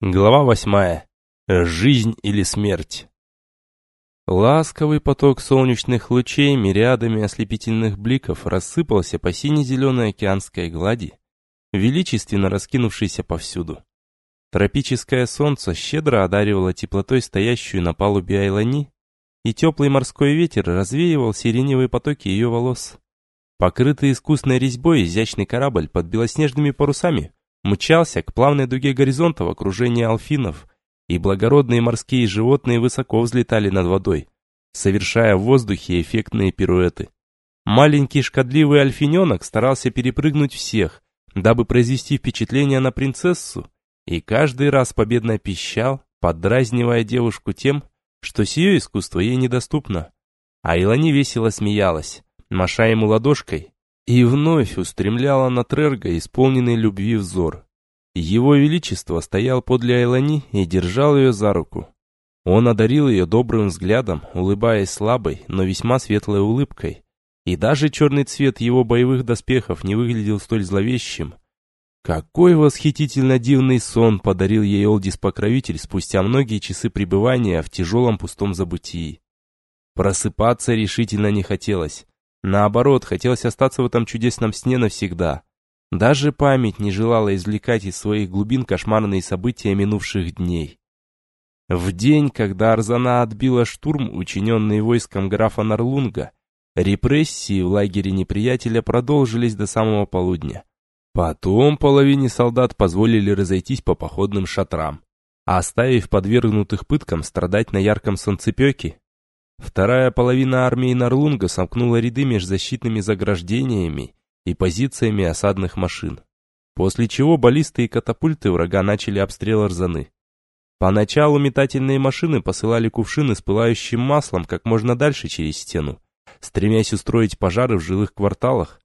Глава восьмая. Жизнь или смерть. Ласковый поток солнечных лучей мириадами ослепительных бликов рассыпался по сине-зеленой океанской глади, величественно раскинувшейся повсюду. Тропическое солнце щедро одаривало теплотой стоящую на палубе Айлани, и теплый морской ветер развеивал сиреневые потоки ее волос. Покрытый искусной резьбой изящный корабль под белоснежными парусами мчался к плавной дуге горизонта в окружении алфинов, и благородные морские животные высоко взлетали над водой, совершая в воздухе эффектные пируэты. Маленький шкодливый альфиненок старался перепрыгнуть всех, дабы произвести впечатление на принцессу, и каждый раз победно пищал, поддразнивая девушку тем, что сие искусство ей недоступно. А Илани весело смеялась, маша ему ладошкой и вновь устремляла на Трерга исполненный любви взор. Его Величество стоял подле Айлани и держал ее за руку. Он одарил ее добрым взглядом, улыбаясь слабой, но весьма светлой улыбкой. И даже черный цвет его боевых доспехов не выглядел столь зловещим. Какой восхитительно дивный сон подарил ей Олдис-покровитель спустя многие часы пребывания в тяжелом пустом забытии. Просыпаться решительно не хотелось. Наоборот, хотелось остаться в этом чудесном сне навсегда. Даже память не желала извлекать из своих глубин кошмарные события минувших дней. В день, когда Арзана отбила штурм, учиненный войском графа Нарлунга, репрессии в лагере неприятеля продолжились до самого полудня. Потом половине солдат позволили разойтись по походным шатрам, оставив подвергнутых пыткам страдать на ярком солнцепеке Вторая половина армии Нарлунга сомкнула ряды между защитными заграждениями и позициями осадных машин. После чего баллисты и катапульты врага начали обстрел Арзаны. Поначалу метательные машины посылали кувшины с пылающим маслом как можно дальше через стену, стремясь устроить пожары в жилых кварталах.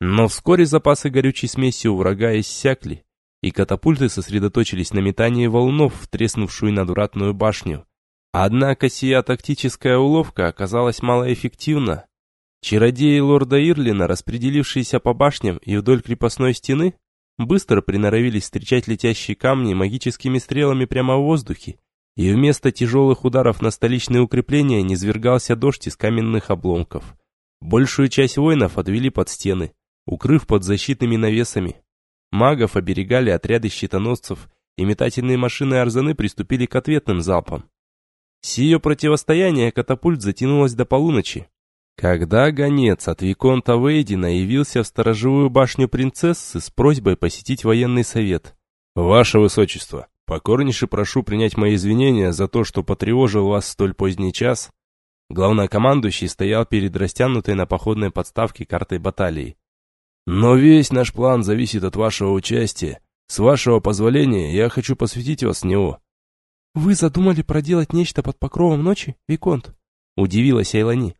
Но вскоре запасы горючей смеси у врага иссякли, и катапульты сосредоточились на метании волнов в треснувшую надвратную башню, Однако сия тактическая уловка оказалась малоэффективна. Чародеи лорда Ирлина, распределившиеся по башням и вдоль крепостной стены, быстро приноровились встречать летящие камни магическими стрелами прямо в воздухе, и вместо тяжелых ударов на столичные укрепления низвергался дождь из каменных обломков. Большую часть воинов отвели под стены, укрыв под защитными навесами. Магов оберегали отряды щитоносцев, и метательные машины Арзаны приступили к ответным залпам. Сие противостояние катапульт затянулось до полуночи. Когда гонец от Виконта Вейдина явился в сторожевую башню принцессы с просьбой посетить военный совет. «Ваше Высочество, покорнейше прошу принять мои извинения за то, что потревожил вас столь поздний час». Главнокомандующий стоял перед растянутой на походной подставке картой баталии. «Но весь наш план зависит от вашего участия. С вашего позволения я хочу посвятить вас в него. «Вы задумали проделать нечто под покровом ночи, Виконт?» — удивилась Айлани.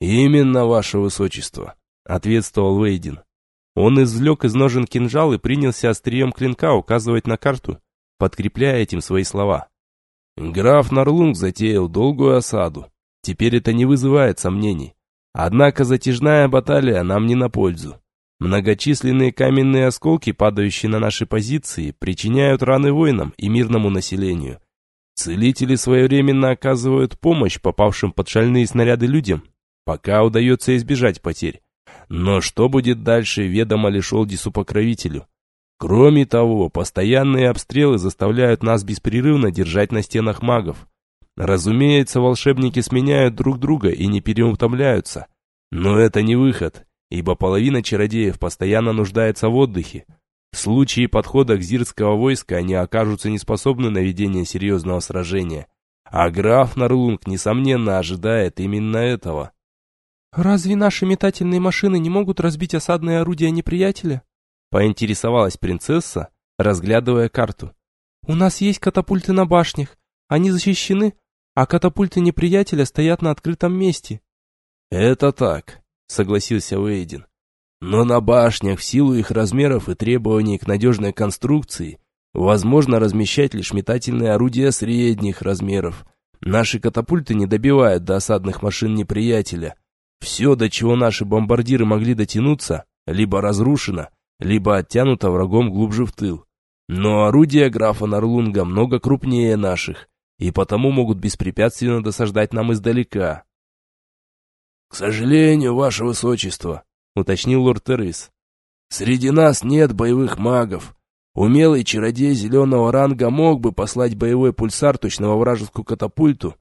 «Именно, ваше высочество», — ответствовал Вейдин. Он извлек из ножен кинжал и принялся острием клинка указывать на карту, подкрепляя этим свои слова. Граф Нарлунг затеял долгую осаду. Теперь это не вызывает сомнений. Однако затяжная баталия нам не на пользу. Многочисленные каменные осколки, падающие на наши позиции, причиняют раны воинам и мирному населению. Целители своевременно оказывают помощь попавшим под шальные снаряды людям, пока удается избежать потерь. Но что будет дальше, ведомо лишь Олдису-покровителю. Кроме того, постоянные обстрелы заставляют нас беспрерывно держать на стенах магов. Разумеется, волшебники сменяют друг друга и не переутомляются. Но это не выход, ибо половина чародеев постоянно нуждается в отдыхе, в случае подхода к зирского войска они окажутся неспособны на ведение серьезного сражения. А граф Нарлунг, несомненно, ожидает именно этого. «Разве наши метательные машины не могут разбить осадные орудия неприятеля?» Поинтересовалась принцесса, разглядывая карту. «У нас есть катапульты на башнях, они защищены, а катапульты неприятеля стоят на открытом месте». «Это так», — согласился Уэйдин. Но на башнях, в силу их размеров и требований к надежной конструкции, возможно размещать лишь метательные орудия средних размеров. Наши катапульты не добивают до осадных машин неприятеля. Все, до чего наши бомбардиры могли дотянуться, либо разрушено, либо оттянуто врагом глубже в тыл. Но орудия графа Нарлунга много крупнее наших, и потому могут беспрепятственно досаждать нам издалека. «К сожалению, ваше высочество», — уточнил лорд Террис, — «среди нас нет боевых магов. Умелый чародей зеленого ранга мог бы послать боевой пульсар точно во вражескую катапульту,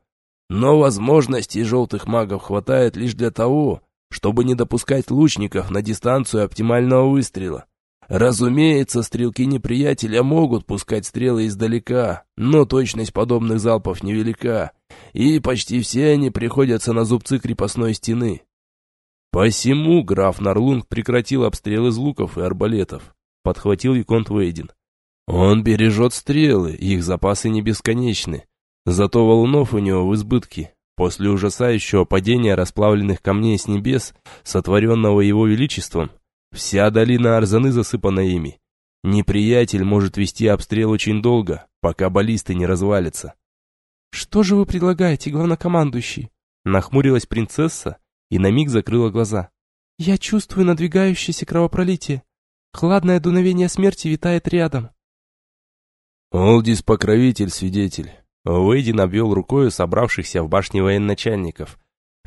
но возможностей желтых магов хватает лишь для того, чтобы не допускать лучников на дистанцию оптимального выстрела. Разумеется, стрелки неприятеля могут пускать стрелы издалека, но точность подобных залпов невелика, и почти все они приходятся на зубцы крепостной стены. Посему граф Нарлунг прекратил обстрел из луков и арбалетов, подхватил Виконт Вейдин. Он бережет стрелы, их запасы не бесконечны. Зато валунов у него в избытке. После ужасающего падения расплавленных камней с небес, сотворенного его величеством, Вся долина Арзаны засыпана ими. Неприятель может вести обстрел очень долго, пока баллисты не развалятся. «Что же вы предлагаете, главнокомандующий?» Нахмурилась принцесса и на миг закрыла глаза. «Я чувствую надвигающееся кровопролитие. Хладное дуновение смерти витает рядом». «Олдис покровитель, свидетель». Уэйдин обвел рукою собравшихся в башне военачальников,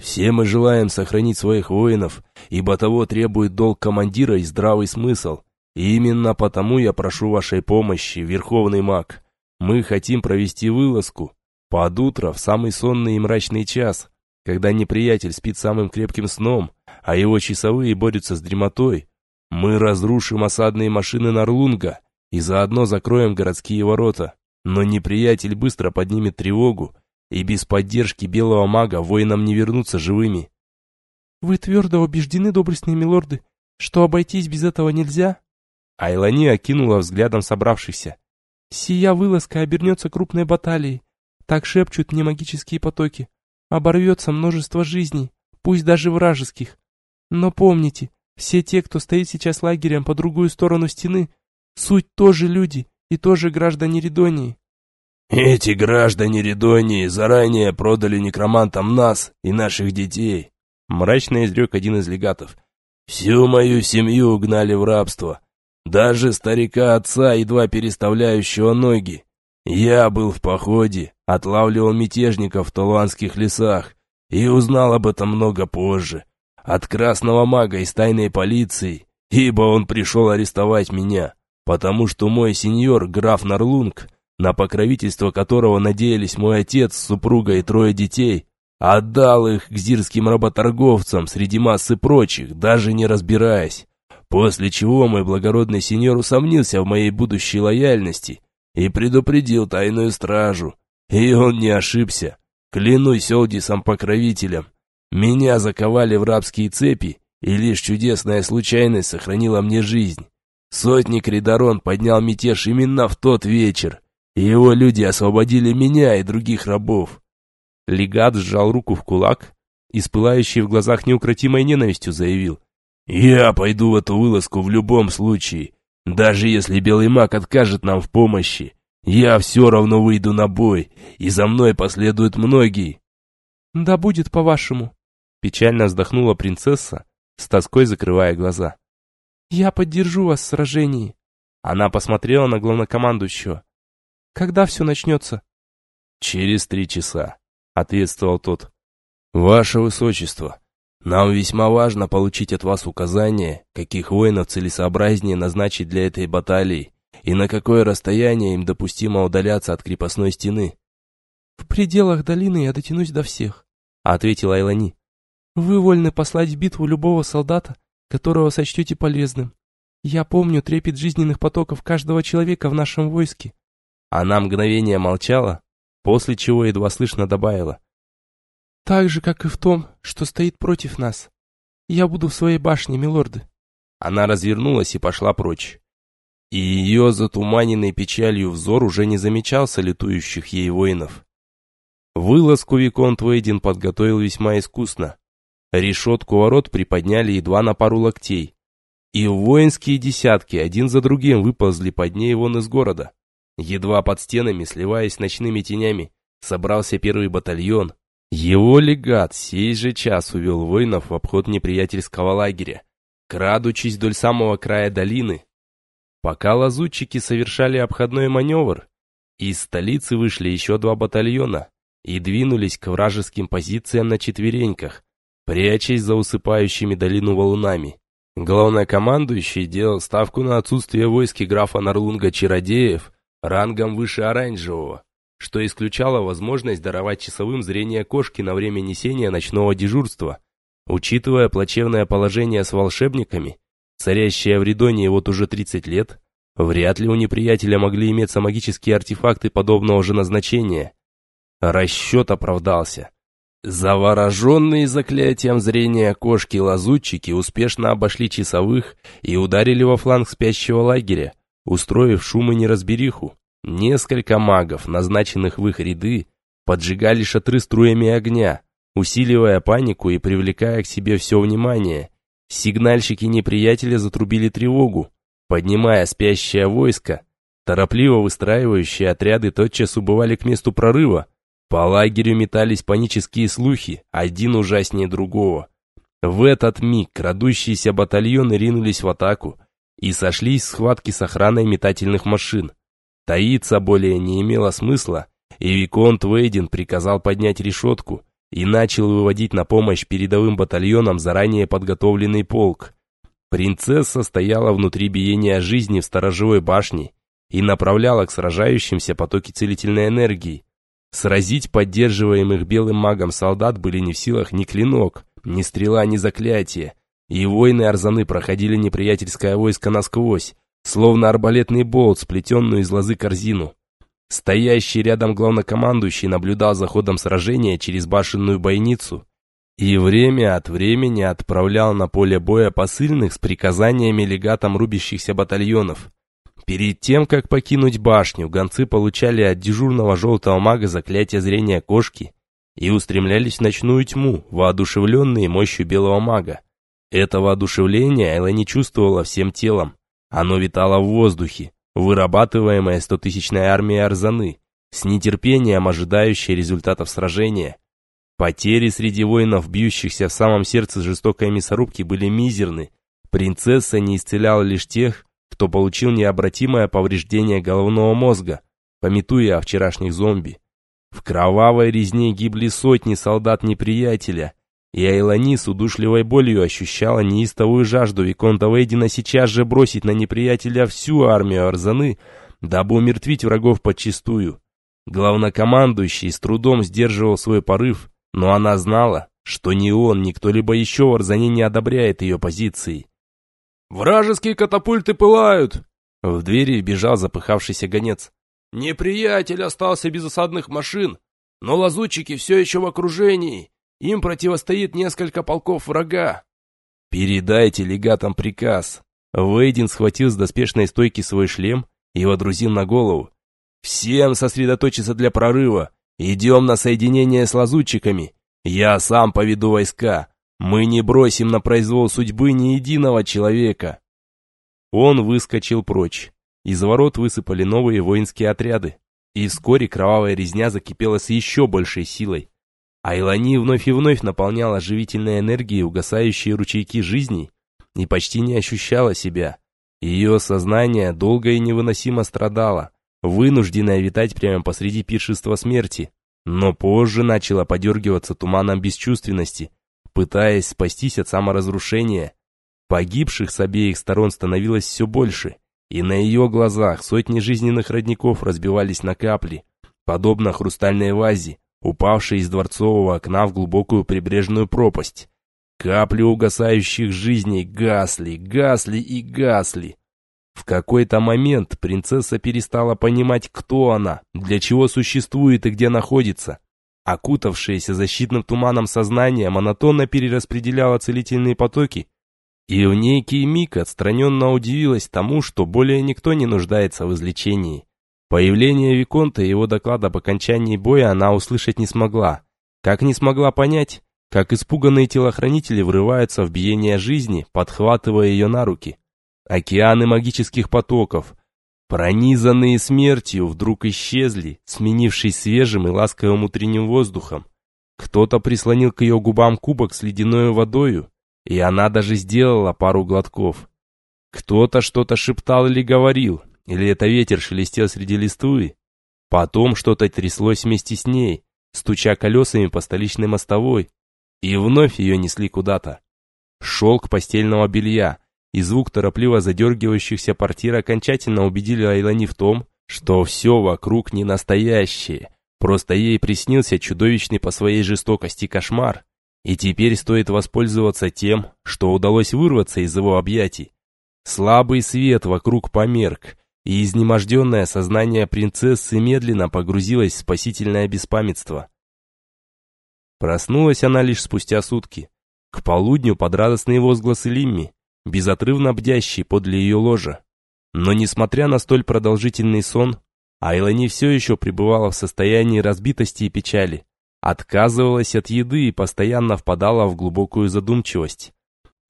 все мы желаем сохранить своих воинов, ибо того требует долг командира и здравый смысл. И именно потому я прошу вашей помощи, Верховный маг. Мы хотим провести вылазку под утро в самый сонный и мрачный час, когда неприятель спит самым крепким сном, а его часовые борются с дремотой. Мы разрушим осадные машины Нарлунга и заодно закроем городские ворота. Но неприятель быстро поднимет тревогу и без поддержки белого мага воинам не вернуться живыми. Вы твердо убеждены, доблестные милорды, что обойтись без этого нельзя? Айлани окинула взглядом собравшихся. Сия вылазка обернется крупной баталией. Так шепчут мне магические потоки. Оборвется множество жизней, пусть даже вражеских. Но помните, все те, кто стоит сейчас лагерем по другую сторону стены, суть тоже люди и тоже граждане Редонии. Эти граждане Редонии заранее продали некромантам нас и наших детей. Мрачно изрек один из легатов. Всю мою семью угнали в рабство. Даже старика отца, едва переставляющего ноги. Я был в походе, отлавливал мятежников в Туланских лесах и узнал об этом много позже. От красного мага из тайной полиции, ибо он пришел арестовать меня, потому что мой сеньор, граф Нарлунг, на покровительство которого надеялись мой отец, супруга и трое детей, отдал их к зирским работорговцам среди массы прочих, даже не разбираясь. После чего мой благородный сеньор усомнился в моей будущей лояльности и предупредил тайную стражу. И он не ошибся. Клянусь Олдисом-покровителем. Меня заковали в рабские цепи, и лишь чудесная случайность сохранила мне жизнь. Сотник Ридарон поднял мятеж именно в тот вечер, его люди освободили меня и других рабов. Легат сжал руку в кулак и с в глазах неукротимой ненавистью заявил. «Я пойду в эту вылазку в любом случае. Даже если белый маг откажет нам в помощи, я все равно выйду на бой, и за мной последуют многие». «Да будет по-вашему», — печально вздохнула принцесса, с тоской закрывая глаза. «Я поддержу вас в сражении». Она посмотрела на главнокомандующего. Когда все начнется?» «Через три часа», — ответствовал тот. «Ваше Высочество, нам весьма важно получить от вас указания, каких воинов целесообразнее назначить для этой баталии и на какое расстояние им допустимо удаляться от крепостной стены». «В пределах долины я дотянусь до всех», — ответила Айлани. «Вы вольны послать в битву любого солдата, которого сочтете полезным. Я помню трепет жизненных потоков каждого человека в нашем войске. Она мгновение молчала, после чего едва слышно добавила. «Так же, как и в том, что стоит против нас. Я буду в своей башне, милорды». Она развернулась и пошла прочь. И ее затуманенный печалью взор уже не замечал салютующих ей воинов. Вылазку Виконт Вейдин подготовил весьма искусно. Решетку ворот приподняли едва на пару локтей. И воинские десятки один за другим выползли под ней вон из города. Едва под стенами, сливаясь с ночными тенями, собрался первый батальон. Его легат сей же час увел воинов в обход неприятельского лагеря. Крадучись вдоль самого края долины, Пока лазутчики совершали обходной маневр, из столицы вышли еще два батальона и двинулись к вражеским позициям на четвереньках, прячась за усыпающими долину валунами. Главнокомандующий делал ставку на отсутствие войски графа Нарлунга Чародеев рангом выше оранжевого, что исключало возможность даровать часовым зрение кошки на время несения ночного дежурства. Учитывая плачевное положение с волшебниками, царящее в Ридоне вот уже 30 лет, вряд ли у неприятеля могли иметься магические артефакты подобного же назначения. Расчет оправдался. Завороженные заклятием зрения кошки-лазутчики успешно обошли часовых и ударили во фланг спящего лагеря, устроив шум и неразбериху. Несколько магов, назначенных в их ряды, поджигали шатры струями огня, усиливая панику и привлекая к себе все внимание. Сигнальщики неприятеля затрубили тревогу, поднимая спящее войско. Торопливо выстраивающие отряды тотчас убывали к месту прорыва. По лагерю метались панические слухи, один ужаснее другого. В этот миг крадущиеся батальоны ринулись в атаку и сошлись в схватке с охраной метательных машин. Таиться более не имело смысла, и Виконт Вейден приказал поднять решетку – и начал выводить на помощь передовым батальонам заранее подготовленный полк. Принцесса стояла внутри биения жизни в сторожевой башне и направляла к сражающимся потоки целительной энергии. Сразить поддерживаемых белым магом солдат были не в силах ни клинок, ни стрела, ни заклятие, и воины Арзаны проходили неприятельское войско насквозь, словно арбалетный болт, сплетенную из лозы корзину. Стоящий рядом главнокомандующий наблюдал за ходом сражения через башенную бойницу и время от времени отправлял на поле боя посыльных с приказаниями легатам рубящихся батальонов. Перед тем, как покинуть башню, гонцы получали от дежурного желтого мага заклятие зрения кошки и устремлялись в ночную тьму, воодушевленные мощью белого мага. Это воодушевление Элла не чувствовала всем телом. Оно витало в воздухе, вырабатываемая стотысячной армией Арзаны, с нетерпением ожидающая результатов сражения. Потери среди воинов, бьющихся в самом сердце жестокой мясорубки, были мизерны. Принцесса не исцеляла лишь тех, кто получил необратимое повреждение головного мозга, пометуя о вчерашних зомби. В кровавой резне гибли сотни солдат неприятеля, и Айлани с удушливой болью ощущала неистовую жажду Виконта Вейдина сейчас же бросить на неприятеля всю армию Арзаны, дабы умертвить врагов подчистую. Главнокомандующий с трудом сдерживал свой порыв, но она знала, что ни он, ни кто-либо еще в Арзане не одобряет ее позиции. «Вражеские катапульты пылают!» В двери бежал запыхавшийся гонец. «Неприятель остался без осадных машин, но лазутчики все еще в окружении. Им противостоит несколько полков врага. Передайте легатам приказ. Вейдин схватил с доспешной стойки свой шлем и водрузил на голову. Всем сосредоточиться для прорыва. Идем на соединение с лазутчиками. Я сам поведу войска. Мы не бросим на произвол судьбы ни единого человека. Он выскочил прочь. Из ворот высыпали новые воинские отряды. И вскоре кровавая резня закипела с еще большей силой. Айлани вновь и вновь наполняла живительной энергией угасающие ручейки жизни и почти не ощущала себя. Ее сознание долго и невыносимо страдало, вынужденное витать прямо посреди пиршества смерти, но позже начала подергиваться туманом бесчувственности, пытаясь спастись от саморазрушения. Погибших с обеих сторон становилось все больше, и на ее глазах сотни жизненных родников разбивались на капли, подобно хрустальной вазе, упавший из дворцового окна в глубокую прибрежную пропасть. Капли угасающих жизней гасли, гасли и гасли. В какой-то момент принцесса перестала понимать, кто она, для чего существует и где находится. Окутавшаяся защитным туманом сознание монотонно перераспределяла целительные потоки, и в некий миг отстраненно удивилась тому, что более никто не нуждается в излечении. Появление Виконта и его доклад об окончании боя она услышать не смогла. Как не смогла понять, как испуганные телохранители врываются в биение жизни, подхватывая ее на руки. Океаны магических потоков, пронизанные смертью, вдруг исчезли, сменившись свежим и ласковым утренним воздухом. Кто-то прислонил к ее губам кубок с ледяной водою, и она даже сделала пару глотков. Кто-то что-то шептал или говорил, или это ветер шелестел среди листвы. Потом что-то тряслось вместе с ней, стуча колесами по столичной мостовой, и вновь ее несли куда-то. Шелк постельного белья и звук торопливо задергивающихся портир окончательно убедили Айлани в том, что все вокруг не настоящее, просто ей приснился чудовищный по своей жестокости кошмар, и теперь стоит воспользоваться тем, что удалось вырваться из его объятий. Слабый свет вокруг померк, и изнеможденное сознание принцессы медленно погрузилось в спасительное беспамятство. Проснулась она лишь спустя сутки. К полудню под радостные возгласы Лимми, безотрывно бдящий подле ее ложа. Но несмотря на столь продолжительный сон, Айлани все еще пребывала в состоянии разбитости и печали, отказывалась от еды и постоянно впадала в глубокую задумчивость.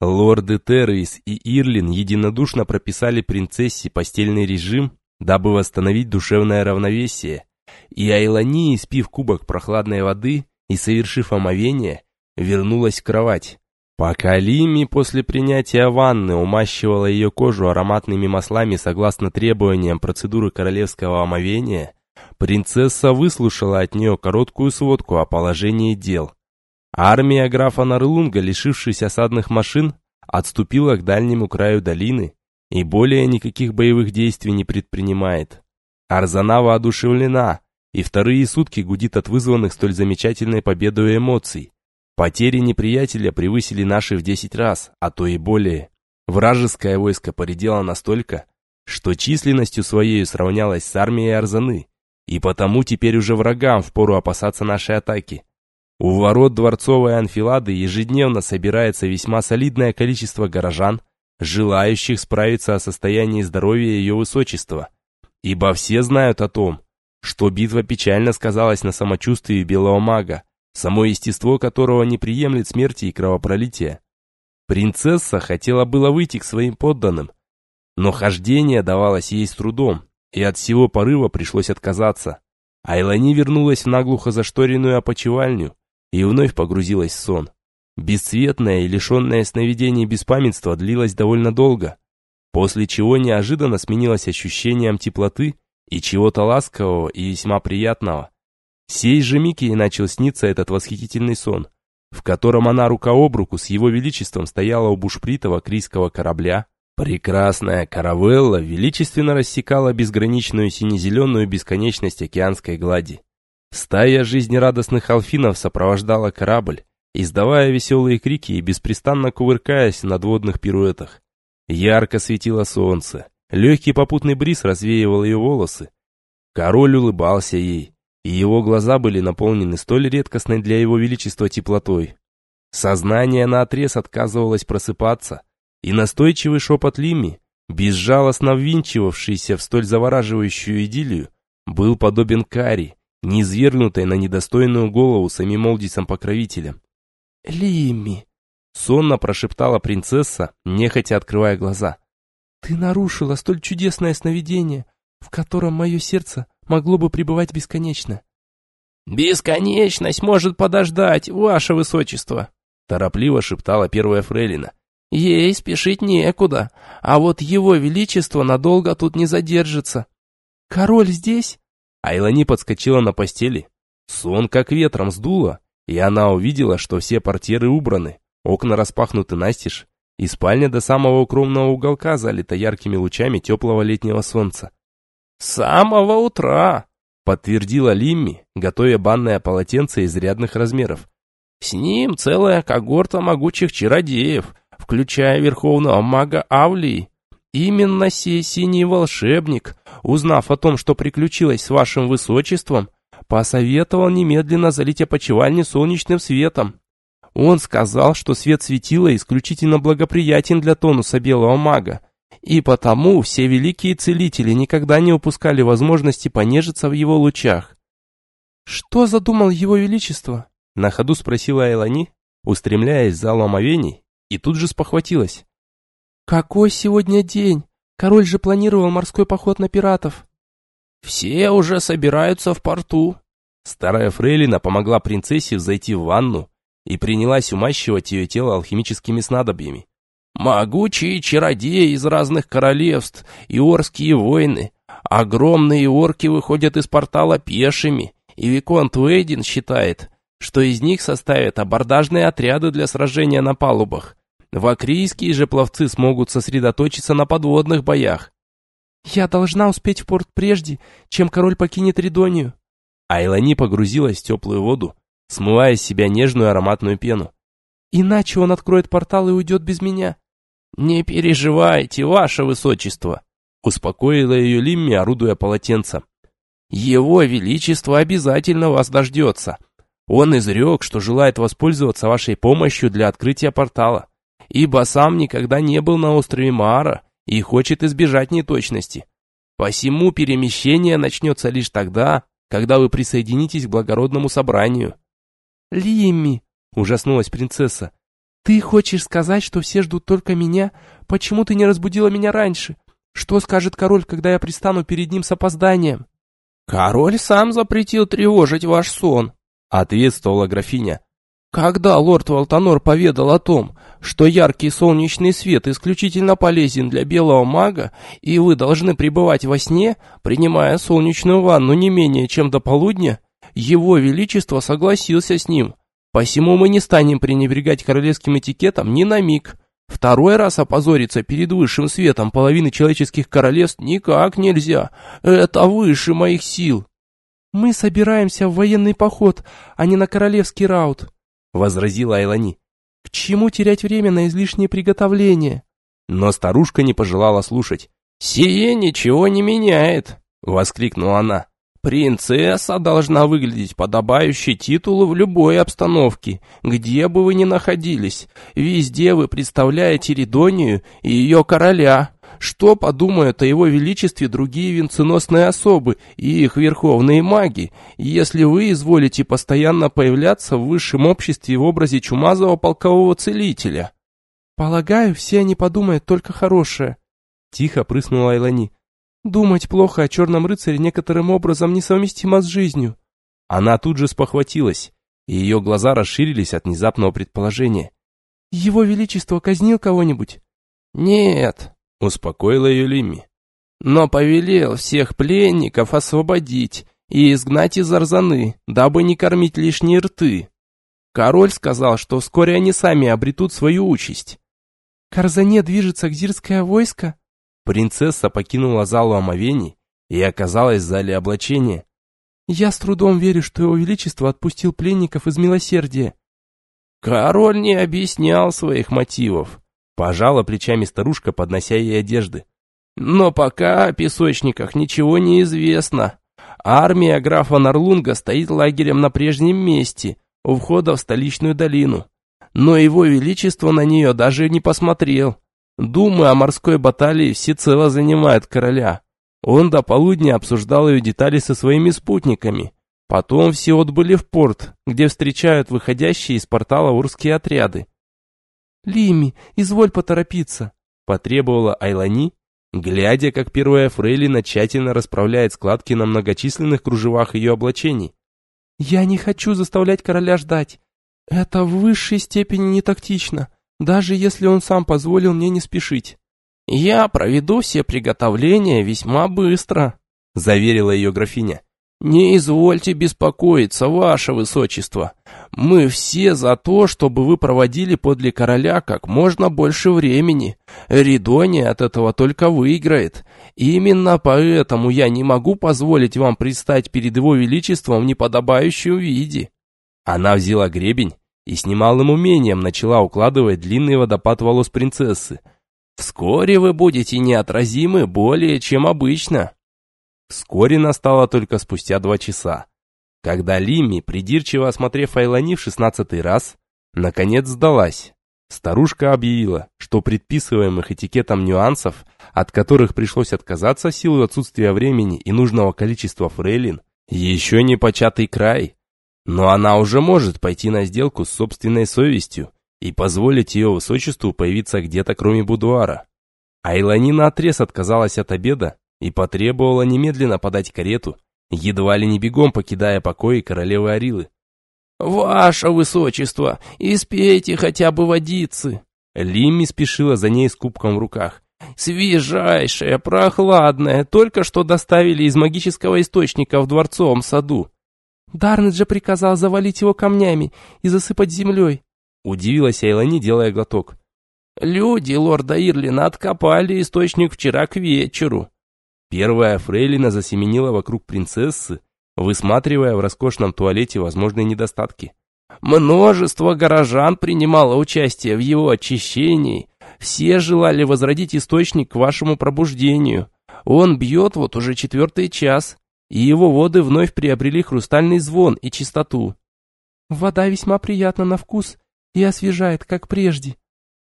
Лорды Террис и Ирлин единодушно прописали принцессе постельный режим, дабы восстановить душевное равновесие, и Айлани, испив кубок прохладной воды и совершив омовение, вернулась в кровать. Пока Лими после принятия ванны умащивала ее кожу ароматными маслами согласно требованиям процедуры королевского омовения, принцесса выслушала от нее короткую сводку о положении дел. Армия графа Нарлунга, лишившись осадных машин, отступила к дальнему краю долины и более никаких боевых действий не предпринимает. Арзана воодушевлена, и вторые сутки гудит от вызванных столь замечательной победой эмоций. Потери неприятеля превысили наши в десять раз, а то и более. Вражеское войско поредело настолько, что численностью своей сравнялось с армией Арзаны, и потому теперь уже врагам впору опасаться нашей атаки. У ворот дворцовой анфилады ежедневно собирается весьма солидное количество горожан, желающих справиться о состоянии здоровья ее высочества. Ибо все знают о том, что битва печально сказалась на самочувствии белого мага, само естество которого не приемлет смерти и кровопролития. Принцесса хотела было выйти к своим подданным, но хождение давалось ей с трудом, и от всего порыва пришлось отказаться. Айлани вернулась в наглухо зашторенную опочивальню, и вновь погрузилась в сон. Бесцветное и лишенное сновидений беспамятства длилось довольно долго, после чего неожиданно сменилось ощущением теплоты и чего-то ласкового и весьма приятного. Сей же миг ей начал сниться этот восхитительный сон, в котором она рука об руку с его величеством стояла у бушпритова крийского корабля, Прекрасная каравелла величественно рассекала безграничную сине-зеленую бесконечность океанской глади. Стая жизнерадостных алфинов сопровождала корабль, издавая веселые крики и беспрестанно кувыркаясь на водных пируэтах. Ярко светило солнце, легкий попутный бриз развеивал ее волосы. Король улыбался ей, и его глаза были наполнены столь редкостной для его величества теплотой. Сознание наотрез отказывалось просыпаться, и настойчивый шепот Лимми, безжалостно ввинчивавшийся в столь завораживающую идиллию, был подобен кари, низвергнутой на недостойную голову самим Олдисом-покровителем. «Лимми!» — сонно прошептала принцесса, нехотя открывая глаза. «Ты нарушила столь чудесное сновидение, в котором мое сердце могло бы пребывать бесконечно». «Бесконечность может подождать, ваше высочество!» — торопливо шептала первая фрейлина. «Ей спешить некуда, а вот его величество надолго тут не задержится. Король здесь?» Айлани подскочила на постели. Сон как ветром сдуло, и она увидела, что все портьеры убраны, окна распахнуты настежь, и спальня до самого укромного уголка залита яркими лучами теплого летнего солнца. «С самого утра!» — подтвердила Лимми, готовя банное полотенце изрядных размеров. «С ним целая когорта могучих чародеев, включая верховного мага Авлии. Именно сей синий волшебник узнав о том, что приключилось с вашим высочеством, посоветовал немедленно залить опочивальню солнечным светом. Он сказал, что свет светила исключительно благоприятен для тонуса белого мага, и потому все великие целители никогда не упускали возможности понежиться в его лучах. «Что задумал его величество?» На ходу спросила Элани, устремляясь в зал омовений, и тут же спохватилась. «Какой сегодня день? Король же планировал морской поход на пиратов. Все уже собираются в порту. Старая фрейлина помогла принцессе зайти в ванну и принялась умащивать ее тело алхимическими снадобьями. Могучие чародеи из разных королевств и орские воины. Огромные орки выходят из портала пешими, и Виконт Уэйдин считает, что из них составят абордажные отряды для сражения на палубах. Вакрийские же пловцы смогут сосредоточиться на подводных боях. «Я должна успеть в порт прежде, чем король покинет Ридонию». Айлани погрузилась в теплую воду, смывая с себя нежную ароматную пену. «Иначе он откроет портал и уйдет без меня». «Не переживайте, ваше высочество», — успокоила ее Лимми, орудуя полотенцем. «Его величество обязательно вас дождется. Он изрек, что желает воспользоваться вашей помощью для открытия портала, ибо сам никогда не был на острове Маара и хочет избежать неточности. Посему перемещение начнется лишь тогда, когда вы присоединитесь к благородному собранию». «Лимми!» — ужаснулась принцесса. «Ты хочешь сказать, что все ждут только меня? Почему ты не разбудила меня раньше? Что скажет король, когда я пристану перед ним с опозданием?» «Король сам запретил тревожить ваш сон», — ответствовала графиня. «Когда лорд Валтанор поведал о том, что яркий солнечный свет исключительно полезен для белого мага, и вы должны пребывать во сне, принимая солнечную ванну не менее чем до полудня, его величество согласился с ним, Посему мы не станем пренебрегать королевским этикетом ни на миг. Второй раз опозориться перед высшим светом половины человеческих королевств никак нельзя. Это выше моих сил. Мы собираемся в военный поход, а не на королевский раут, возразила Айлани. К чему терять время на излишние приготовления? Но старушка не пожелала слушать. «Сие ничего не меняет!» — воскликнула она. Принцесса должна выглядеть подобающей титулу в любой обстановке, где бы вы ни находились. Везде вы представляете Ридонию и ее короля. Что подумают о его величестве другие венценосные особы и их верховные маги, если вы изволите постоянно появляться в высшем обществе в образе чумазого полкового целителя? Полагаю, все они подумают только хорошее. Тихо прыснула Айлани. Думать плохо о черном рыцаре некоторым образом несовместимо с жизнью. Она тут же спохватилась, и ее глаза расширились от внезапного предположения. Его Величество казнил кого-нибудь? Нет, успокоила ее Лимми. Но повелел всех пленников освободить и изгнать из Арзаны, дабы не кормить лишние рты. Король сказал, что вскоре они сами обретут свою участь. К Арзане движется Гзирское войско? Принцесса покинула залу омовений и оказалась в зале облачения. «Я с трудом верю, что его величество отпустил пленников из милосердия». «Король не объяснял своих мотивов», — пожала плечами старушка, поднося ей одежды. «Но пока о песочниках ничего не известно. Армия графа Нарлунга стоит лагерем на прежнем месте, у входа в столичную долину. Но его величество на нее даже не посмотрел. Думы о морской баталии всецело занимают короля. Он до полудня обсуждал ее детали со своими спутниками. Потом все отбыли в порт, где встречают выходящие из портала урские отряды. «Лими, изволь поторопиться», — потребовала Айлани, глядя, как первая фрейлина тщательно расправляет складки на многочисленных кружевах ее облачений. «Я не хочу заставлять короля ждать. Это в высшей степени не тактично даже если он сам позволил мне не спешить. «Я проведу все приготовления весьма быстро», — заверила ее графиня. «Не извольте беспокоиться, ваше высочество. Мы все за то, чтобы вы проводили подле короля как можно больше времени. Ридония от этого только выиграет. Именно поэтому я не могу позволить вам предстать перед его величеством в неподобающем виде». Она взяла гребень и с немалым умением начала укладывать длинный водопад волос принцессы. «Вскоре вы будете неотразимы более, чем обычно». Вскоре настало только спустя два часа, когда Лимми, придирчиво осмотрев Айлани в шестнадцатый раз, наконец сдалась. Старушка объявила, что предписываемых этикетом нюансов, от которых пришлось отказаться силу отсутствия времени и нужного количества фрейлин, еще не початый край, но она уже может пойти на сделку с собственной совестью и позволить ее высочеству появиться где-то кроме будуара. Айланина отрез отказалась от обеда и потребовала немедленно подать карету, едва ли не бегом покидая покои королевы Арилы. «Ваше высочество, испейте хотя бы водицы!» Лимми спешила за ней с кубком в руках. «Свежайшая, прохладная, только что доставили из магического источника в дворцовом саду». Дарнет же приказал завалить его камнями и засыпать землей. Удивилась Эйлани, делая глоток. «Люди лорда Ирлина откопали источник вчера к вечеру». Первая фрейлина засеменила вокруг принцессы, высматривая в роскошном туалете возможные недостатки. Множество горожан принимало участие в его очищении. Все желали возродить источник к вашему пробуждению. Он бьет вот уже четвертый час, и его воды вновь приобрели хрустальный звон и чистоту. Вода весьма приятна на вкус и освежает, как прежде.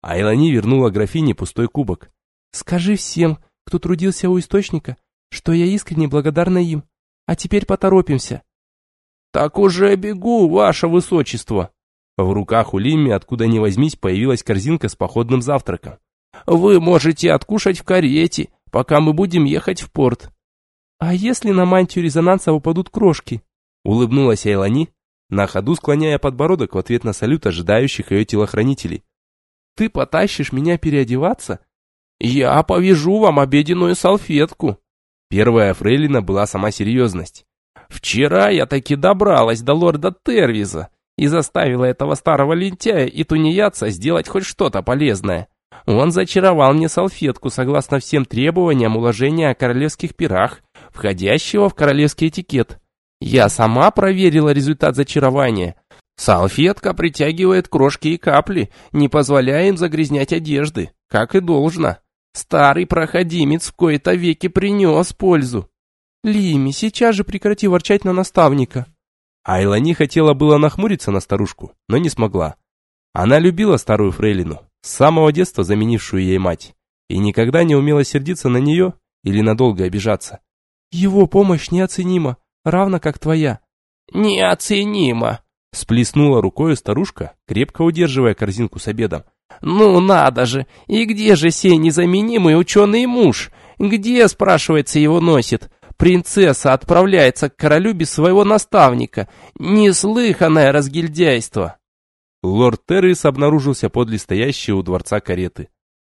Айлани вернула графине пустой кубок. Скажи всем, кто трудился у источника, что я искренне благодарна им. А теперь поторопимся. «Так уже бегу, ваше высочество!» В руках у Лимми, откуда ни возьмись, появилась корзинка с походным завтраком. «Вы можете откушать в карете, пока мы будем ехать в порт». «А если на мантию резонанса упадут крошки?» Улыбнулась Айлани, на ходу склоняя подбородок в ответ на салют ожидающих ее телохранителей. «Ты потащишь меня переодеваться?» «Я повяжу вам обеденную салфетку». Первая фрейлина была сама серьезность. Вчера я таки добралась до лорда Тервиза и заставила этого старого лентяя и тунеядца сделать хоть что-то полезное. Он зачаровал мне салфетку согласно всем требованиям уложения о королевских пирах, входящего в королевский этикет. Я сама проверила результат зачарования. Салфетка притягивает крошки и капли, не позволяя им загрязнять одежды, как и должно. Старый проходимец в кои-то веки принес пользу. Лими, сейчас же прекрати ворчать на наставника. Айла не хотела было нахмуриться на старушку, но не смогла. Она любила старую фрейлину, с самого детства заменившую ей мать, и никогда не умела сердиться на нее или надолго обижаться. Его помощь неоценима, равно как твоя. Неоценима, Сплеснула рукой старушка, крепко удерживая корзинку с обедом. «Ну надо же! И где же сей незаменимый ученый муж? Где, спрашивается, его носит? Принцесса отправляется к королю без своего наставника. Неслыханное разгильдяйство!» Лорд Террис обнаружился подле стоящей у дворца кареты.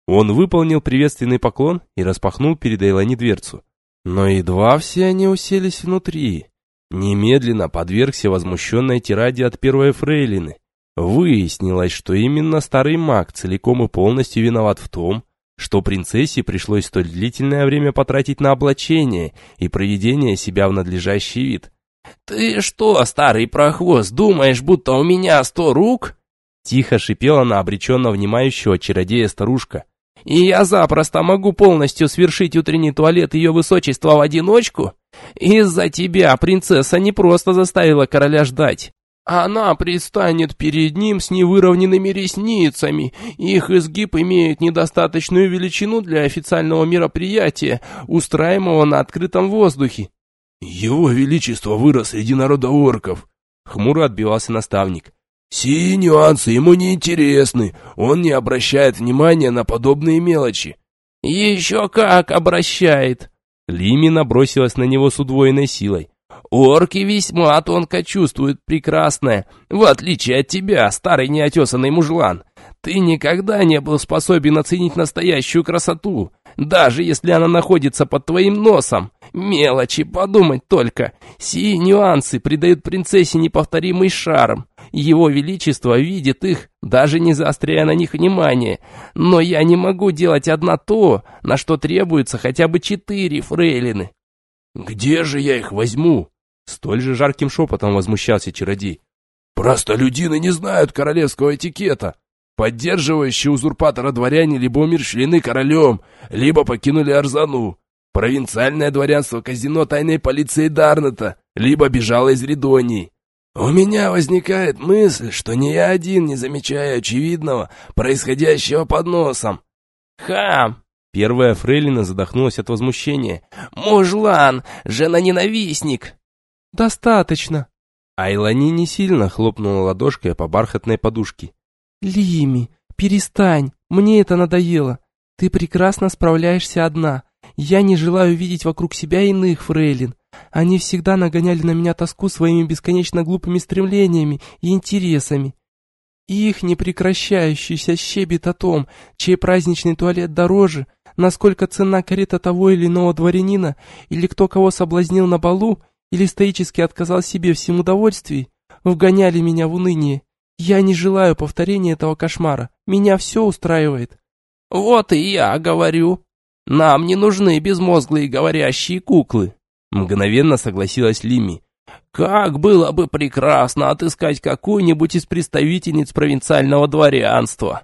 Он выполнил приветственный поклон и распахнул перед Эйлани дверцу. Но едва все они уселись внутри, немедленно подвергся возмущенной тираде от первой фрейлины. Выяснилось, что именно старый маг целиком и полностью виноват в том, что принцессе пришлось столь длительное время потратить на облачение и проведение себя в надлежащий вид. «Ты что, старый прохвост, думаешь, будто у меня сто рук?» Тихо шипела на обреченно внимающего чародея старушка. «И я запросто могу полностью свершить утренний туалет ее высочества в одиночку? Из-за тебя принцесса не просто заставила короля ждать. Она предстанет перед ним с невыровненными ресницами. Их изгиб имеет недостаточную величину для официального мероприятия, устраиваемого на открытом воздухе. «Его Величество вырос среди народа орков», — хмуро отбивался наставник. «Сие нюансы ему не интересны, он не обращает внимания на подобные мелочи». «Еще как обращает!» Лими набросилась на него с удвоенной силой. Орки весьма тонко чувствуют прекрасное, в отличие от тебя, старый неотесанный мужлан. Ты никогда не был способен оценить настоящую красоту, даже если она находится под твоим носом. Мелочи, подумать только. Сии нюансы придают принцессе неповторимый шарм. Его Величество видит их, даже не заостряя на них внимание. Но я не могу делать одна то, на что требуется хотя бы четыре фрейлины. «Где же я их возьму?» Столь же жарким шепотом возмущался чародей. «Простолюдины не знают королевского этикета. Поддерживающие узурпатора дворяне либо умерщвлены королем, либо покинули Арзану. Провинциальное дворянство казино тайной полиции Дарната, либо бежало из Ридонии. У меня возникает мысль, что не я один не замечаю очевидного, происходящего под носом. Хам! Первая фрейлина задохнулась от возмущения. Мужлан, жена-ненавистник. «Достаточно!» Айлани не сильно хлопнула ладошкой по бархатной подушке. «Лими, перестань, мне это надоело. Ты прекрасно справляешься одна. Я не желаю видеть вокруг себя иных фрейлин. Они всегда нагоняли на меня тоску своими бесконечно глупыми стремлениями и интересами. их непрекращающийся щебет о том, чей праздничный туалет дороже, насколько цена карета того или иного дворянина, или кто кого соблазнил на балу, или стоически отказал себе всем удовольствии, вгоняли меня в уныние. Я не желаю повторения этого кошмара, меня все устраивает. Вот и я говорю. Нам не нужны безмозглые говорящие куклы. Мгновенно согласилась Лими. Как было бы прекрасно отыскать какую-нибудь из представительниц провинциального дворянства.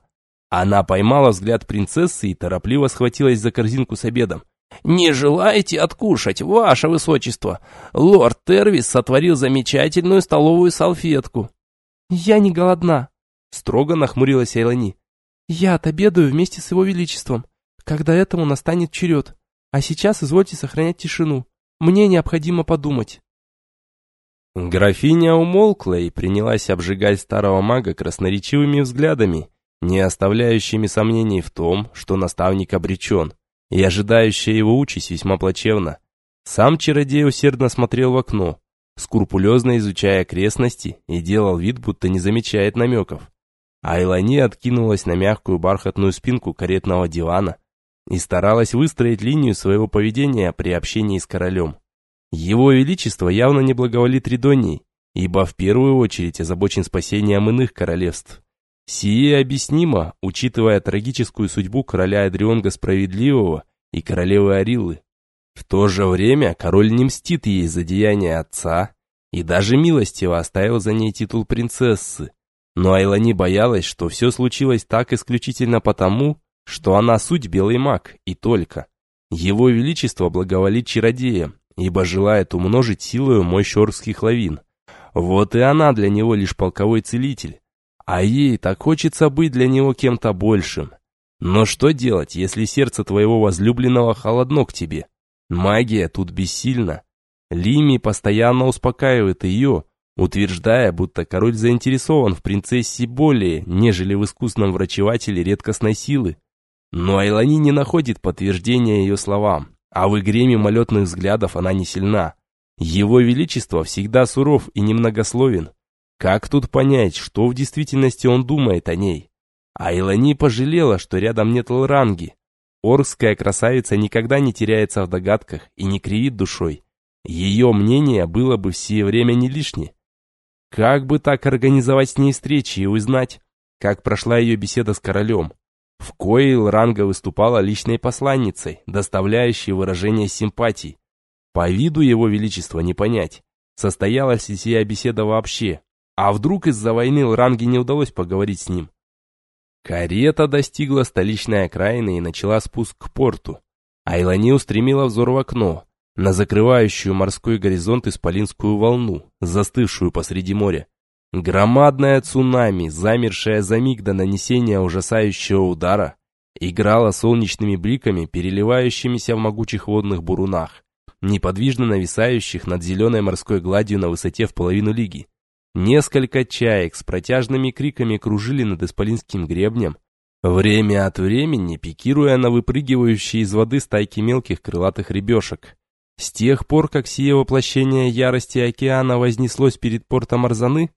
Она поймала взгляд принцессы и торопливо схватилась за корзинку с обедом. «Не желаете откушать, ваше высочество? Лорд Тервис сотворил замечательную столовую салфетку». «Я не голодна», — строго нахмурилась Эйлани. «Я отобедаю вместе с его величеством, когда этому настанет черед. А сейчас извольте сохранять тишину. Мне необходимо подумать». Графиня умолкла и принялась обжигать старого мага красноречивыми взглядами, не оставляющими сомнений в том, что наставник обречен, и ожидающая его участь весьма плачевна. Сам чародей усердно смотрел в окно, скрупулезно изучая окрестности и делал вид, будто не замечает намеков. Айлани откинулась на мягкую бархатную спинку каретного дивана и старалась выстроить линию своего поведения при общении с королем. Его Величество явно не благоволит Ридонии, ибо в первую очередь озабочен спасением иных королевств. Сие объяснимо, учитывая трагическую судьбу короля Адрионга Справедливого и королевы Ариллы. В то же время король не мстит ей за деяния отца и даже милостиво оставил за ней титул принцессы. Но Айлани боялась, что все случилось так исключительно потому, что она суть белый маг и только. Его Величество благоволит чародеям, ибо желает умножить силою мощь орских лавин. Вот и она для него лишь полковой целитель. А ей так хочется быть для него кем-то большим. Но что делать, если сердце твоего возлюбленного холодно к тебе? Магия тут бессильна. Лими постоянно успокаивает ее, утверждая, будто король заинтересован в принцессе более, нежели в искусном врачевателе редкостной силы. Но Айлани не находит подтверждения ее словам а в игре мимолетных взглядов она не сильна. Его Величество всегда суров и немногословен. Как тут понять, что в действительности он думает о ней? А Илани пожалела, что рядом нет Лранги. Орская красавица никогда не теряется в догадках и не кривит душой. Ее мнение было бы все время не лишнее. Как бы так организовать с ней встречи и узнать, как прошла ее беседа с королем? В коей Ранга выступала личной посланницей, доставляющей выражение симпатий. По виду его величества не понять, состоялась ли сия беседа вообще, а вдруг из-за войны Лранге не удалось поговорить с ним. Карета достигла столичной окраины и начала спуск к порту. Айлани устремила взор в окно, на закрывающую морской горизонт исполинскую волну, застывшую посреди моря. Громадное цунами, замершее за миг до нанесения ужасающего удара, играло солнечными бликами, переливающимися в могучих водных бурунах, неподвижно нависающих над зеленой морской гладью на высоте в половину лиги. Несколько чаек с протяжными криками кружили над исполинским гребнем, время от времени пикируя на выпрыгивающие из воды стайки мелких крылатых ребешек. С тех пор, как сие воплощение ярости океана вознеслось перед портом Арзаны,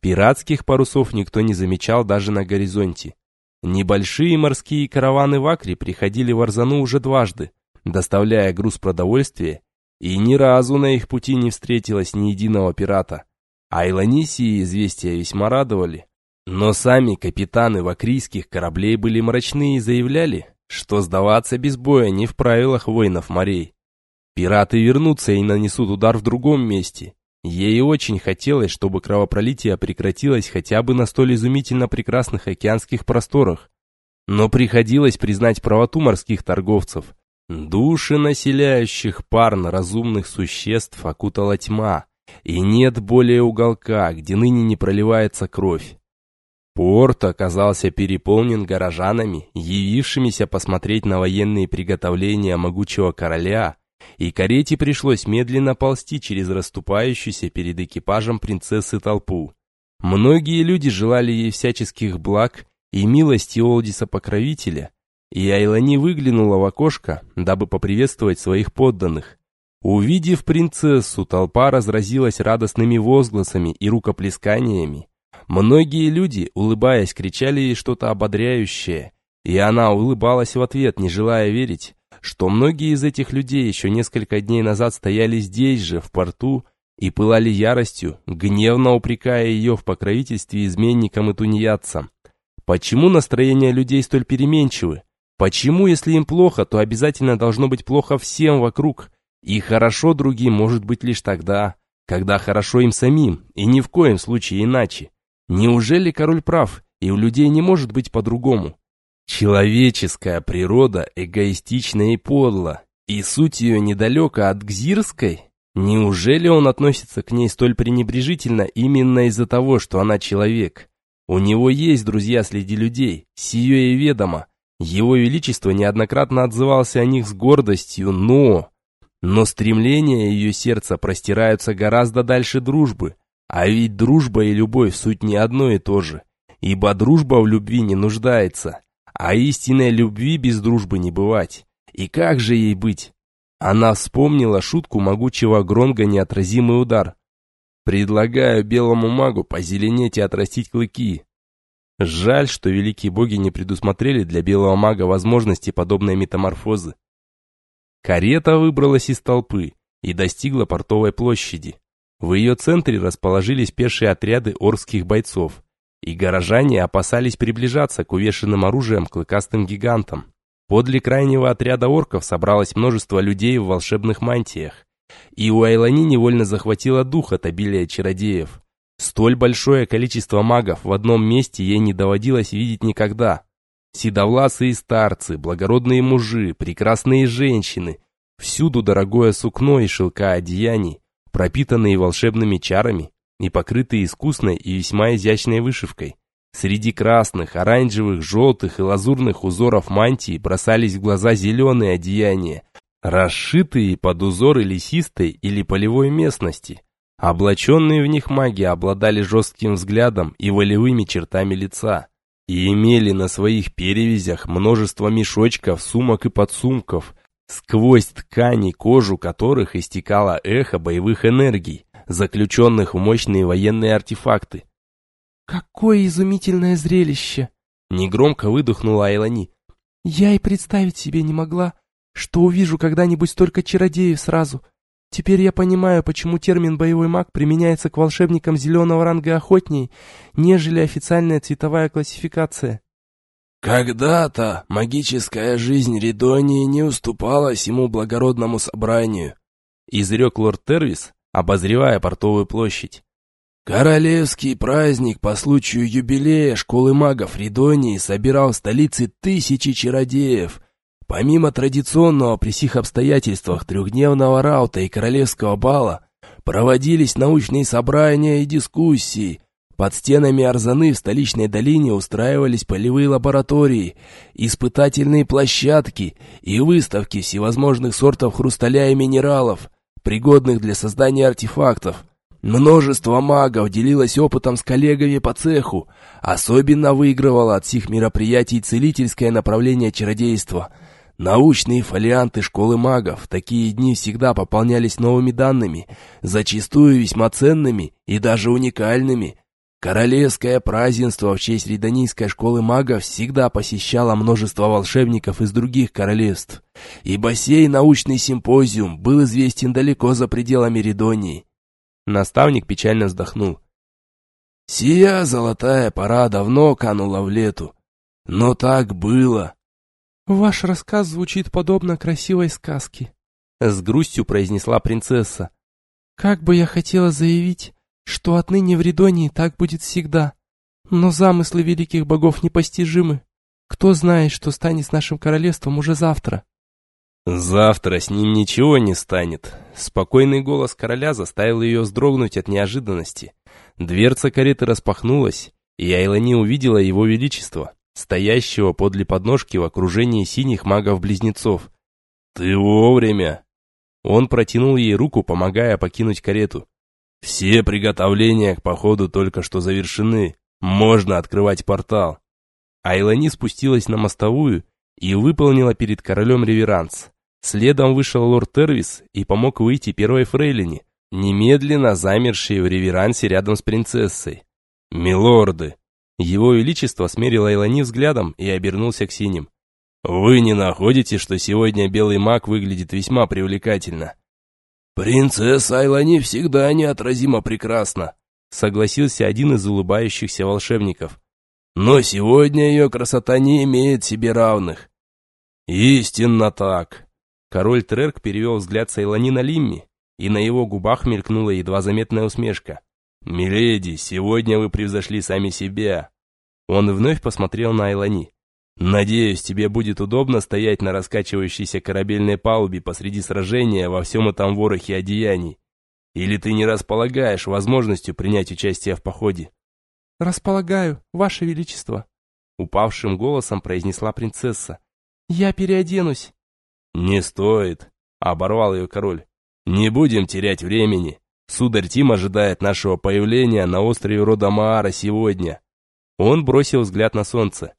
Пиратских парусов никто не замечал даже на горизонте. Небольшие морские караваны в Акре приходили в Арзану уже дважды, доставляя груз продовольствия, и ни разу на их пути не встретилось ни единого пирата. А Илонисии известия весьма радовали. Но сами капитаны вакрийских кораблей были мрачны и заявляли, что сдаваться без боя не в правилах воинов морей. Пираты вернутся и нанесут удар в другом месте, Ей очень хотелось, чтобы кровопролитие прекратилось хотя бы на столь изумительно прекрасных океанских просторах. Но приходилось признать правоту морских торговцев. Души населяющих парно разумных существ окутала тьма, и нет более уголка, где ныне не проливается кровь. Порт оказался переполнен горожанами, явившимися посмотреть на военные приготовления могучего короля, и карете пришлось медленно ползти через расступающуюся перед экипажем принцессы толпу. Многие люди желали ей всяческих благ и милости Олдиса-покровителя, и Айлани выглянула в окошко, дабы поприветствовать своих подданных. Увидев принцессу, толпа разразилась радостными возгласами и рукоплесканиями. Многие люди, улыбаясь, кричали ей что-то ободряющее, и она улыбалась в ответ, не желая верить, что многие из этих людей еще несколько дней назад стояли здесь же, в порту, и пылали яростью, гневно упрекая ее в покровительстве изменникам и тунеядцам. Почему настроения людей столь переменчивы? Почему, если им плохо, то обязательно должно быть плохо всем вокруг? И хорошо другим может быть лишь тогда, когда хорошо им самим, и ни в коем случае иначе. Неужели король прав, и у людей не может быть по-другому? Человеческая природа эгоистична и подла, и суть ее недалека от гзирской. Неужели он относится к ней столь пренебрежительно именно из-за того, что она человек? У него есть друзья среди людей, сие и ведомо. Его Величество неоднократно отзывался о них с гордостью, но... Но стремления ее сердца простираются гораздо дальше дружбы. А ведь дружба и любовь суть не одно и то же. Ибо дружба в любви не нуждается. А истинной любви без дружбы не бывать. И как же ей быть? Она вспомнила шутку могучего Гронга «Неотразимый удар». «Предлагаю белому магу позеленеть и отрастить клыки». Жаль, что великие боги не предусмотрели для белого мага возможности подобной метаморфозы. Карета выбралась из толпы и достигла портовой площади. В ее центре расположились пешие отряды орских бойцов, и горожане опасались приближаться к увешанным оружием клыкастым гигантам. Подле крайнего отряда орков собралось множество людей в волшебных мантиях, и у Айлани невольно захватило дух от обилия чародеев. Столь большое количество магов в одном месте ей не доводилось видеть никогда. Седовласые старцы, благородные мужи, прекрасные женщины, всюду дорогое сукно и шелка одеяний, пропитанные волшебными чарами и покрытые искусной и весьма изящной вышивкой. Среди красных, оранжевых, желтых и лазурных узоров мантии бросались в глаза зеленые одеяния, расшитые под узоры лесистой или полевой местности. Облаченные в них маги обладали жестким взглядом и волевыми чертами лица и имели на своих перевязях множество мешочков, сумок и подсумков, сквозь ткани, кожу которых истекало эхо боевых энергий, заключенных в мощные военные артефакты. «Какое изумительное зрелище!» Негромко выдохнула Айлани. «Я и представить себе не могла, что увижу когда-нибудь столько чародеев сразу. Теперь я понимаю, почему термин «боевой маг» применяется к волшебникам зеленого ранга охотней, нежели официальная цветовая классификация. Когда-то магическая жизнь Ридонии не уступала всему благородному собранию, изрек лорд Тервис, обозревая портовую площадь. Королевский праздник по случаю юбилея школы магов Ридонии собирал в столице тысячи чародеев. Помимо традиционного при сих обстоятельствах трехдневного раута и королевского бала, проводились научные собрания и дискуссии. Под стенами Арзаны в столичной долине устраивались полевые лаборатории, испытательные площадки и выставки всевозможных сортов хрусталя и минералов, пригодных для создания артефактов – Множество магов делилось опытом с коллегами по цеху. Особенно выигрывало от всех мероприятий целительское направление чародейства. Научные фолианты школы магов в такие дни всегда пополнялись новыми данными, зачастую весьма ценными и даже уникальными. Королевское празднество в честь Риданийской школы магов всегда посещало множество волшебников из других королевств. И бассейн научный симпозиум был известен далеко за пределами Ридонии. Наставник печально вздохнул. «Сия золотая пора давно канула в лету. Но так было». «Ваш рассказ звучит подобно красивой сказке», — с грустью произнесла принцесса. «Как бы я хотела заявить, что отныне в Ридонии так будет всегда. Но замыслы великих богов непостижимы. Кто знает, что станет с нашим королевством уже завтра?» «Завтра с ним ничего не станет». Спокойный голос короля заставил ее вздрогнуть от неожиданности. Дверца кареты распахнулась, и Айлани увидела его величество, стоящего подле подножки в окружении синих магов-близнецов. «Ты вовремя!» Он протянул ей руку, помогая покинуть карету. «Все приготовления к походу только что завершены. Можно открывать портал». Айлани спустилась на мостовую и выполнила перед королем реверанс. Следом вышел лорд Тервис и помог выйти первой фрейлине, немедленно замершей в реверансе рядом с принцессой. «Милорды!» Его Величество смерил Айлани взглядом и обернулся к синим. «Вы не находите, что сегодня белый маг выглядит весьма привлекательно?» «Принцесса Айлани всегда неотразимо прекрасна», согласился один из улыбающихся волшебников. «Но сегодня ее красота не имеет себе равных». «Истинно так!» Король Трерк перевел взгляд с Айлани на Лимми, и на его губах мелькнула едва заметная усмешка. «Миледи, сегодня вы превзошли сами себя!» Он вновь посмотрел на Айлани. Надеюсь, тебе будет удобно стоять на раскачивающейся корабельной палубе посреди сражения во всем этом ворохе одеяний. Или ты не располагаешь возможностью принять участие в походе? Располагаю, ваше величество, упавшим голосом произнесла принцесса. Я переоденусь. Не стоит, оборвал ее король. Не будем терять времени. Сударь Тим ожидает нашего появления на острове Родомаара сегодня. Он бросил взгляд на солнце.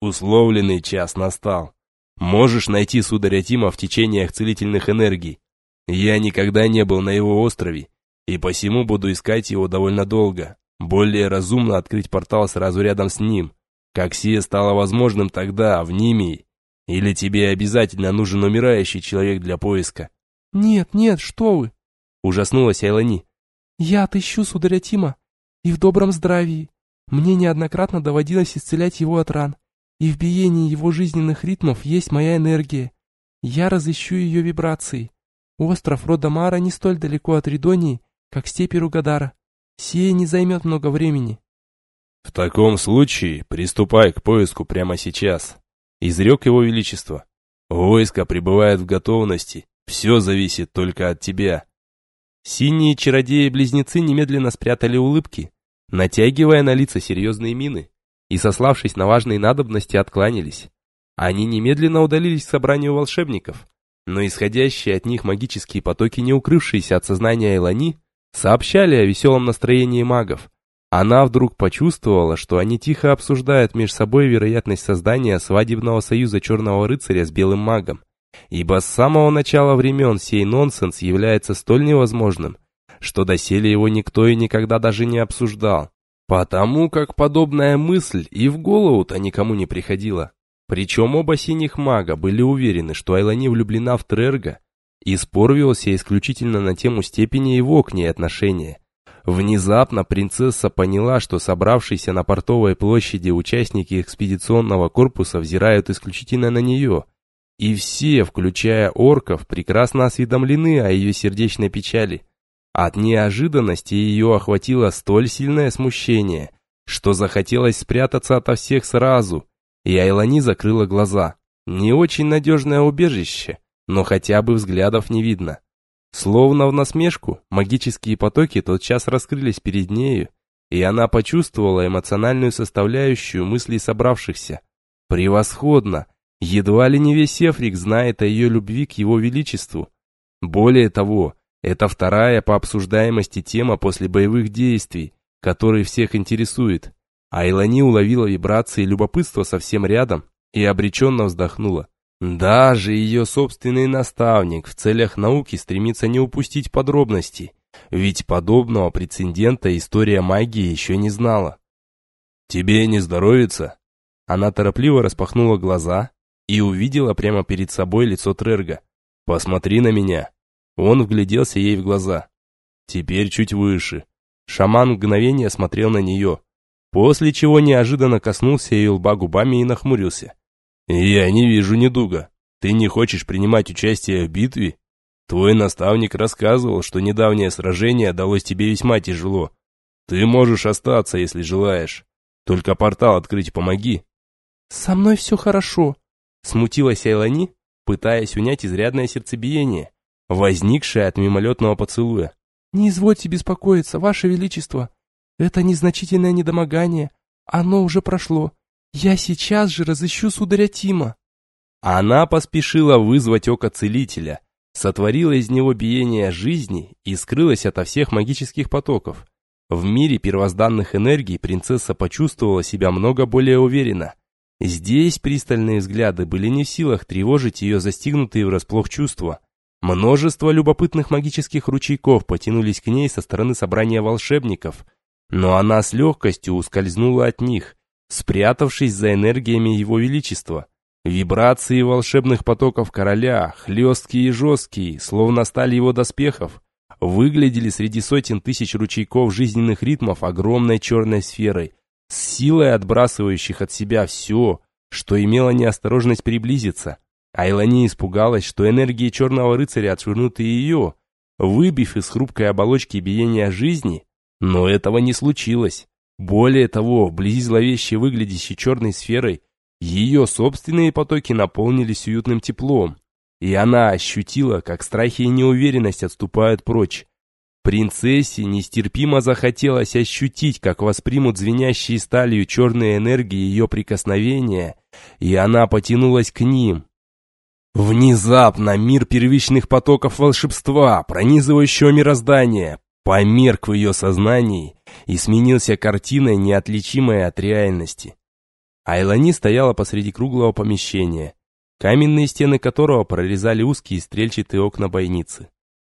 Условленный час настал. Можешь найти сударя Тима в течениях целительных энергий. Я никогда не был на его острове, и посему буду искать его довольно долго. Более разумно открыть портал сразу рядом с ним, как сие стало возможным тогда, в Нимии. Или тебе обязательно нужен умирающий человек для поиска? Нет, нет, что вы! Ужаснулась Айлани. Я отыщу сударя Тима, и в добром здравии. Мне неоднократно доводилось исцелять его от ран и в биении его жизненных ритмов есть моя энергия. Я разыщу ее вибрации. Остров Родомара не столь далеко от Ридонии, как степи Ругадара. Сие не займет много времени. В таком случае приступай к поиску прямо сейчас. Изрек его величество. Войско пребывает в готовности. Все зависит только от тебя. Синие чародеи-близнецы немедленно спрятали улыбки, натягивая на лица серьезные мины и, сославшись на важные надобности, откланялись. Они немедленно удалились к собранию волшебников, но исходящие от них магические потоки, не укрывшиеся от сознания Элани, сообщали о веселом настроении магов. Она вдруг почувствовала, что они тихо обсуждают между собой вероятность создания свадебного союза черного рыцаря с белым магом, ибо с самого начала времен сей нонсенс является столь невозможным, что доселе его никто и никогда даже не обсуждал. Потому как подобная мысль и в голову-то никому не приходила. Причем оба синих мага были уверены, что Айлани влюблена в Трерга, и спор велся исключительно на тему степени его к ней отношения. Внезапно принцесса поняла, что собравшиеся на портовой площади участники экспедиционного корпуса взирают исключительно на нее, и все, включая орков, прекрасно осведомлены о ее сердечной печали. От неожиданности ее охватило столь сильное смущение, что захотелось спрятаться ото всех сразу, и Айлани закрыла глаза. Не очень надежное убежище, но хотя бы взглядов не видно. Словно в насмешку, магические потоки тотчас раскрылись перед нею, и она почувствовала эмоциональную составляющую мыслей собравшихся. Превосходно! Едва ли не весь Эфрик знает о ее любви к его величеству. Более того, это вторая по обсуждаемости тема после боевых действий, который всех интересует. Айлани уловила вибрации любопытства совсем рядом и обреченно вздохнула. Даже ее собственный наставник в целях науки стремится не упустить подробностей, ведь подобного прецедента история магии еще не знала. «Тебе не здоровится?» Она торопливо распахнула глаза и увидела прямо перед собой лицо Трерга. «Посмотри на меня!» Он вгляделся ей в глаза. Теперь чуть выше. Шаман мгновение смотрел на нее, после чего неожиданно коснулся ее лба губами и нахмурился. «Я не вижу недуга. Ты не хочешь принимать участие в битве? Твой наставник рассказывал, что недавнее сражение далось тебе весьма тяжело. Ты можешь остаться, если желаешь. Только портал открыть помоги». «Со мной все хорошо», — смутилась Айлани, пытаясь унять изрядное сердцебиение возникшее от мимолетного поцелуя. «Не извольте беспокоиться, Ваше Величество. Это незначительное недомогание. Оно уже прошло. Я сейчас же разыщу сударя Тима». Она поспешила вызвать око целителя, сотворила из него биение жизни и скрылась ото всех магических потоков. В мире первозданных энергий принцесса почувствовала себя много более уверенно. Здесь пристальные взгляды были не в силах тревожить ее застигнутые врасплох чувства. Множество любопытных магических ручейков потянулись к ней со стороны собрания волшебников, но она с легкостью ускользнула от них, спрятавшись за энергиями его величества. Вибрации волшебных потоков короля, хлесткие и жесткие, словно стали его доспехов, выглядели среди сотен тысяч ручейков жизненных ритмов огромной черной сферой, с силой отбрасывающих от себя все, что имело неосторожность приблизиться. Айлани испугалась, что энергии черного рыцаря отшвырнут и ее, выбив из хрупкой оболочки биения жизни, но этого не случилось. Более того, вблизи зловеще выглядящей черной сферой, ее собственные потоки наполнились уютным теплом, и она ощутила, как страхи и неуверенность отступают прочь. Принцессе нестерпимо захотелось ощутить, как воспримут звенящие сталью черные энергии ее прикосновения, и она потянулась к ним. Внезапно мир первичных потоков волшебства, пронизывающего мироздание, померк в ее сознании и сменился картиной, неотличимой от реальности. Айлани стояла посреди круглого помещения, каменные стены которого прорезали узкие стрельчатые окна бойницы.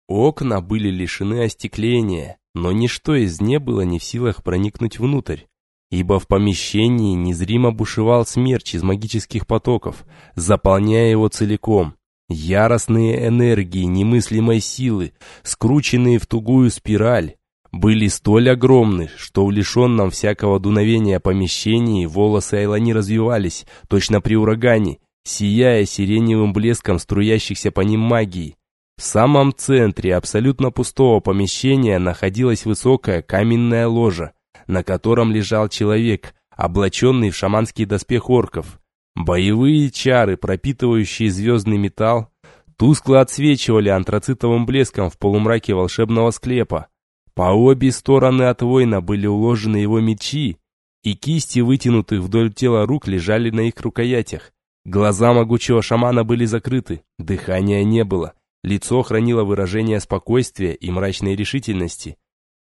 Окна были лишены остекления, но ничто из не было не в силах проникнуть внутрь, ибо в помещении незримо бушевал смерч из магических потоков, заполняя его целиком. Яростные энергии немыслимой силы, скрученные в тугую спираль, были столь огромны, что в лишенном всякого дуновения помещении волосы Айлани развивались, точно при урагане, сияя сиреневым блеском струящихся по ним магии. В самом центре абсолютно пустого помещения находилась высокая каменная ложа, на котором лежал человек, облаченный в шаманский доспех орков. Боевые чары, пропитывающие звездный металл, тускло отсвечивали антрацитовым блеском в полумраке волшебного склепа. По обе стороны от воина были уложены его мечи, и кисти вытянутых вдоль тела рук лежали на их рукоятях. Глаза могучего шамана были закрыты, дыхания не было, лицо хранило выражение спокойствия и мрачной решительности.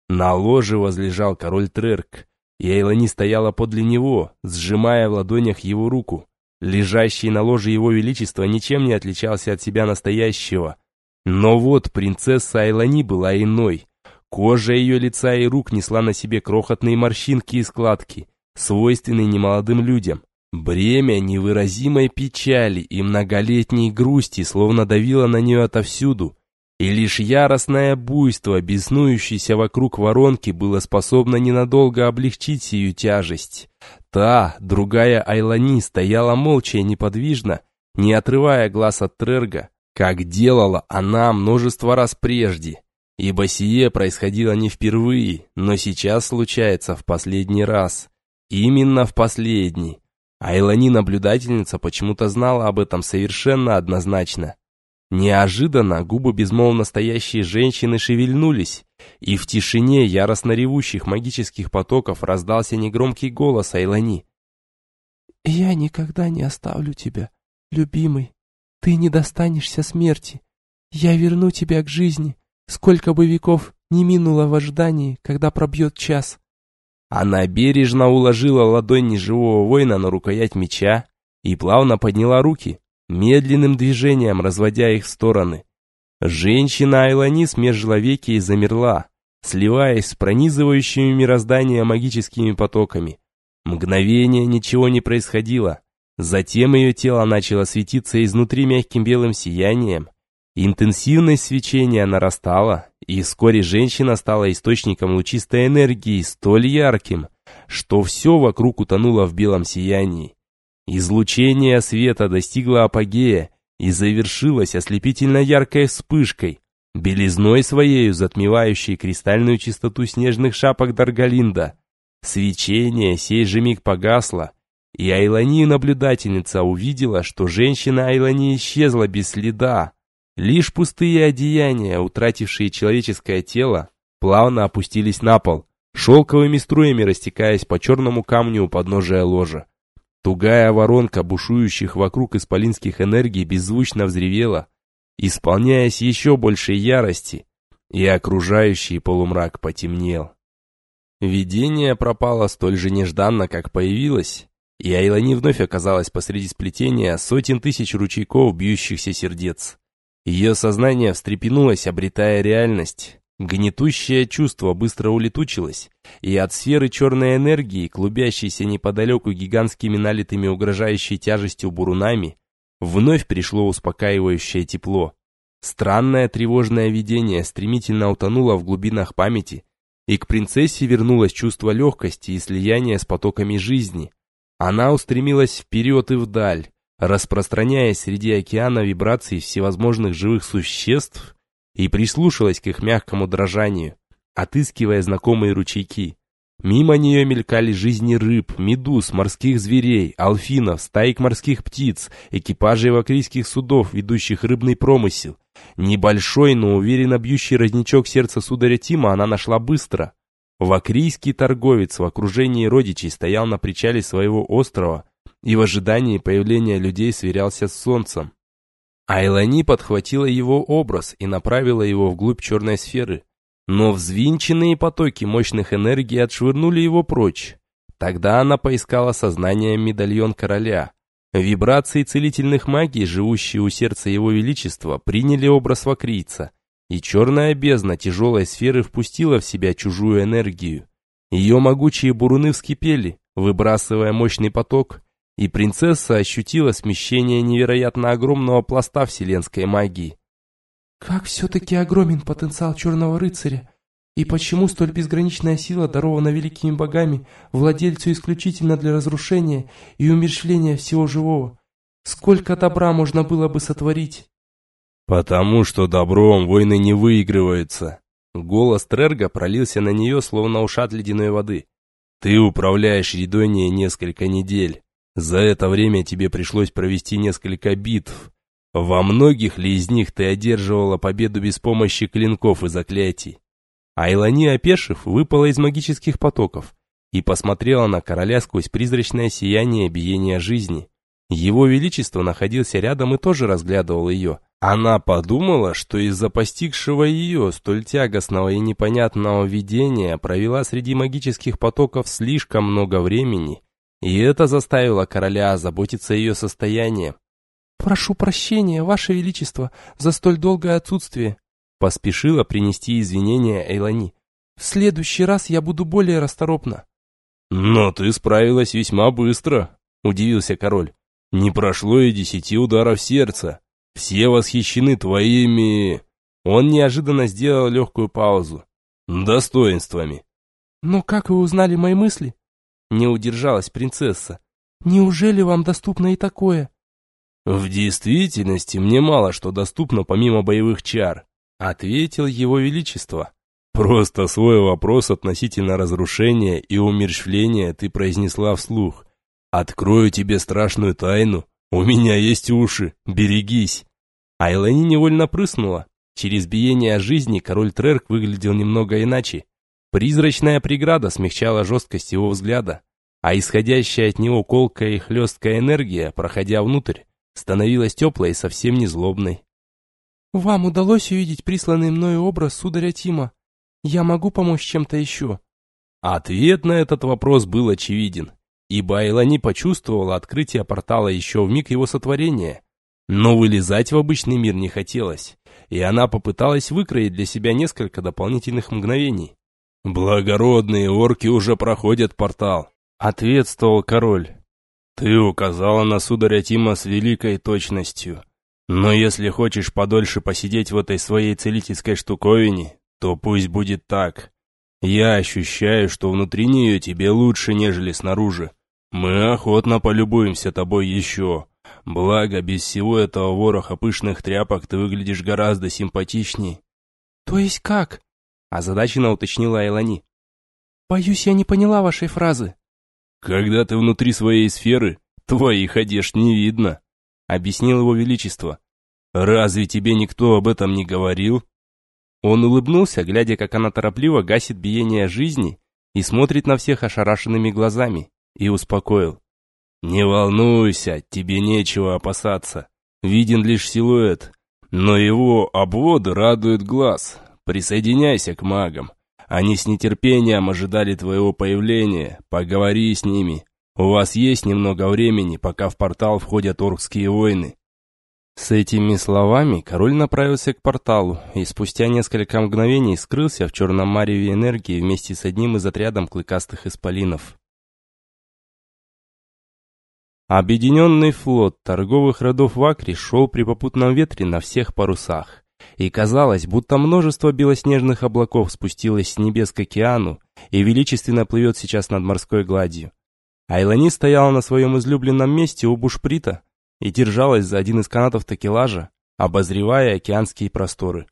На ложе возлежал король Трерк, и Эйлани стояла подле него, сжимая в ладонях его руку. Лежащий на ложе его величества ничем не отличался от себя настоящего. Но вот принцесса Айлани была иной. Кожа ее лица и рук несла на себе крохотные морщинки и складки, свойственные немолодым людям. Бремя невыразимой печали и многолетней грусти словно давило на нее отовсюду, и лишь яростное буйство, беснующееся вокруг воронки, было способно ненадолго облегчить сию тяжесть. Та, другая Айлани, стояла молча и неподвижно, не отрывая глаз от Трерга, как делала она множество раз прежде. Ибо сие происходило не впервые, но сейчас случается в последний раз. Именно в последний. А Элани, наблюдательница, почему-то знала об этом совершенно однозначно. Неожиданно губы безмолвно стоящей женщины шевельнулись, и в тишине яростно ревущих магических потоков раздался негромкий голос Айлани. «Я никогда не оставлю тебя, любимый. Ты не достанешься смерти. Я верну тебя к жизни. Сколько бы веков не минуло в ожидании, когда пробьет час. Она бережно уложила ладонь неживого воина на рукоять меча и плавно подняла руки, медленным движением разводя их в стороны. Женщина Айлани смежила веки и замерла, сливаясь с пронизывающими мироздание магическими потоками. Мгновение ничего не происходило. Затем ее тело начало светиться изнутри мягким белым сиянием, Интенсивность свечения нарастала, и вскоре женщина стала источником лучистой энергии, столь ярким, что все вокруг утонуло в белом сиянии. Излучение света достигло апогея и завершилось ослепительно яркой вспышкой, белизной своею затмевающей кристальную чистоту снежных шапок Даргалинда. Свечение сей же миг погасло, и Айлани наблюдательница увидела, что женщина Айлани исчезла без следа, Лишь пустые одеяния, утратившие человеческое тело, плавно опустились на пол, шелковыми струями растекаясь по черному камню у подножия ложа. Тугая воронка бушующих вокруг исполинских энергий беззвучно взревела, исполняясь еще большей ярости, и окружающий полумрак потемнел. Видение пропало столь же нежданно, как появилось, и Айлани вновь оказалась посреди сплетения сотен тысяч ручейков бьющихся сердец. Ее сознание встрепенулось, обретая реальность. Гнетущее чувство быстро улетучилось, и от сферы черной энергии, клубящейся неподалеку гигантскими налитыми угрожающей тяжестью бурунами, вновь пришло успокаивающее тепло. Странное тревожное видение стремительно утонуло в глубинах памяти, и к принцессе вернулось чувство легкости и слияния с потоками жизни. Она устремилась вперед и вдаль, распространяясь среди океана вибраций всевозможных живых существ и прислушалась к их мягкому дрожанию, отыскивая знакомые ручейки. Мимо нее мелькали жизни рыб, медуз, морских зверей, алфинов, стаик морских птиц, экипажей вакрийских судов, ведущих рыбный промысел. Небольшой, но уверенно бьющий разничок сердца сударя Тима она нашла быстро. Вакрийский торговец в окружении родичей стоял на причале своего острова и в ожидании появления людей сверялся с солнцем. Айлани подхватила его образ и направила его вглубь черной сферы, но взвинченные потоки мощных энергий отшвырнули его прочь. Тогда она поискала сознанием медальон короля. Вибрации целительных магий, живущие у сердца его величества, приняли образ вакрийца, и черная бездна тяжелой сферы впустила в себя чужую энергию. Ее могучие буруны вскипели, выбрасывая мощный поток, и принцесса ощутила смещение невероятно огромного пласта вселенской магии. «Как все-таки огромен потенциал черного рыцаря, и почему столь безграничная сила дарована великими богами, владельцу исключительно для разрушения и умерщвления всего живого? Сколько добра можно было бы сотворить?» «Потому что добром войны не выигрываются». Голос Трерга пролился на нее, словно ушат ледяной воды. «Ты управляешь Ридонией несколько недель. За это время тебе пришлось провести несколько битв. Во многих ли из них ты одерживала победу без помощи клинков и заклятий? Айлани, опешив, выпала из магических потоков и посмотрела на короля сквозь призрачное сияние биения жизни. Его Величество находился рядом и тоже разглядывал ее. Она подумала, что из-за постигшего ее столь тягостного и непонятного видения провела среди магических потоков слишком много времени и это заставило короля озаботиться ее состоянием. «Прошу прощения, Ваше Величество, за столь долгое отсутствие», поспешила принести извинения Эйлани. «В следующий раз я буду более расторопна». «Но ты справилась весьма быстро», — удивился король. «Не прошло и десяти ударов сердца. Все восхищены твоими...» Он неожиданно сделал легкую паузу. «Достоинствами». «Но как вы узнали мои мысли?» Не удержалась принцесса. «Неужели вам доступно и такое?» «В действительности мне мало что доступно помимо боевых чар», ответил его величество. «Просто свой вопрос относительно разрушения и умерщвления ты произнесла вслух. Открою тебе страшную тайну. У меня есть уши, берегись». Айлани невольно прыснула. Через биение жизни король Трерк выглядел немного иначе. Призрачная преграда смягчала жесткость его взгляда, а исходящая от него колкая и хлесткая энергия, проходя внутрь, становилась теплой и совсем не злобной. «Вам удалось увидеть присланный мною образ сударя Тима? Я могу помочь чем-то еще?» Ответ на этот вопрос был очевиден, ибо Айлани почувствовала открытие портала еще в миг его сотворения. Но вылезать в обычный мир не хотелось, и она попыталась выкроить для себя несколько дополнительных мгновений. «Благородные орки уже проходят портал», — ответствовал король. «Ты указала на сударя Тима с великой точностью. Но если хочешь подольше посидеть в этой своей целительской штуковине, то пусть будет так. Я ощущаю, что внутри нее тебе лучше, нежели снаружи. Мы охотно полюбуемся тобой еще. Благо, без всего этого вороха пышных тряпок ты выглядишь гораздо симпатичней». «То есть как?» Озадаченно уточнила Элани. «Боюсь, я не поняла вашей фразы». «Когда ты внутри своей сферы, твоих одежд не видно», — объяснил его величество. «Разве тебе никто об этом не говорил?» Он улыбнулся, глядя, как она торопливо гасит биение жизни и смотрит на всех ошарашенными глазами, и успокоил. «Не волнуйся, тебе нечего опасаться. Виден лишь силуэт, но его обводы радуют глаз, Присоединяйся к магам. Они с нетерпением ожидали твоего появления. Поговори с ними. У вас есть немного времени, пока в портал входят оркские войны. С этими словами король направился к порталу и спустя несколько мгновений скрылся в черном мареве энергии вместе с одним из отрядом клыкастых исполинов. Объединенный флот торговых родов Вакри шел при попутном ветре на всех парусах. И казалось, будто множество белоснежных облаков спустилось с небес к океану и величественно плывет сейчас над морской гладью. Айлани стояла на своем излюбленном месте у бушприта и держалась за один из канатов такелажа, обозревая океанские просторы.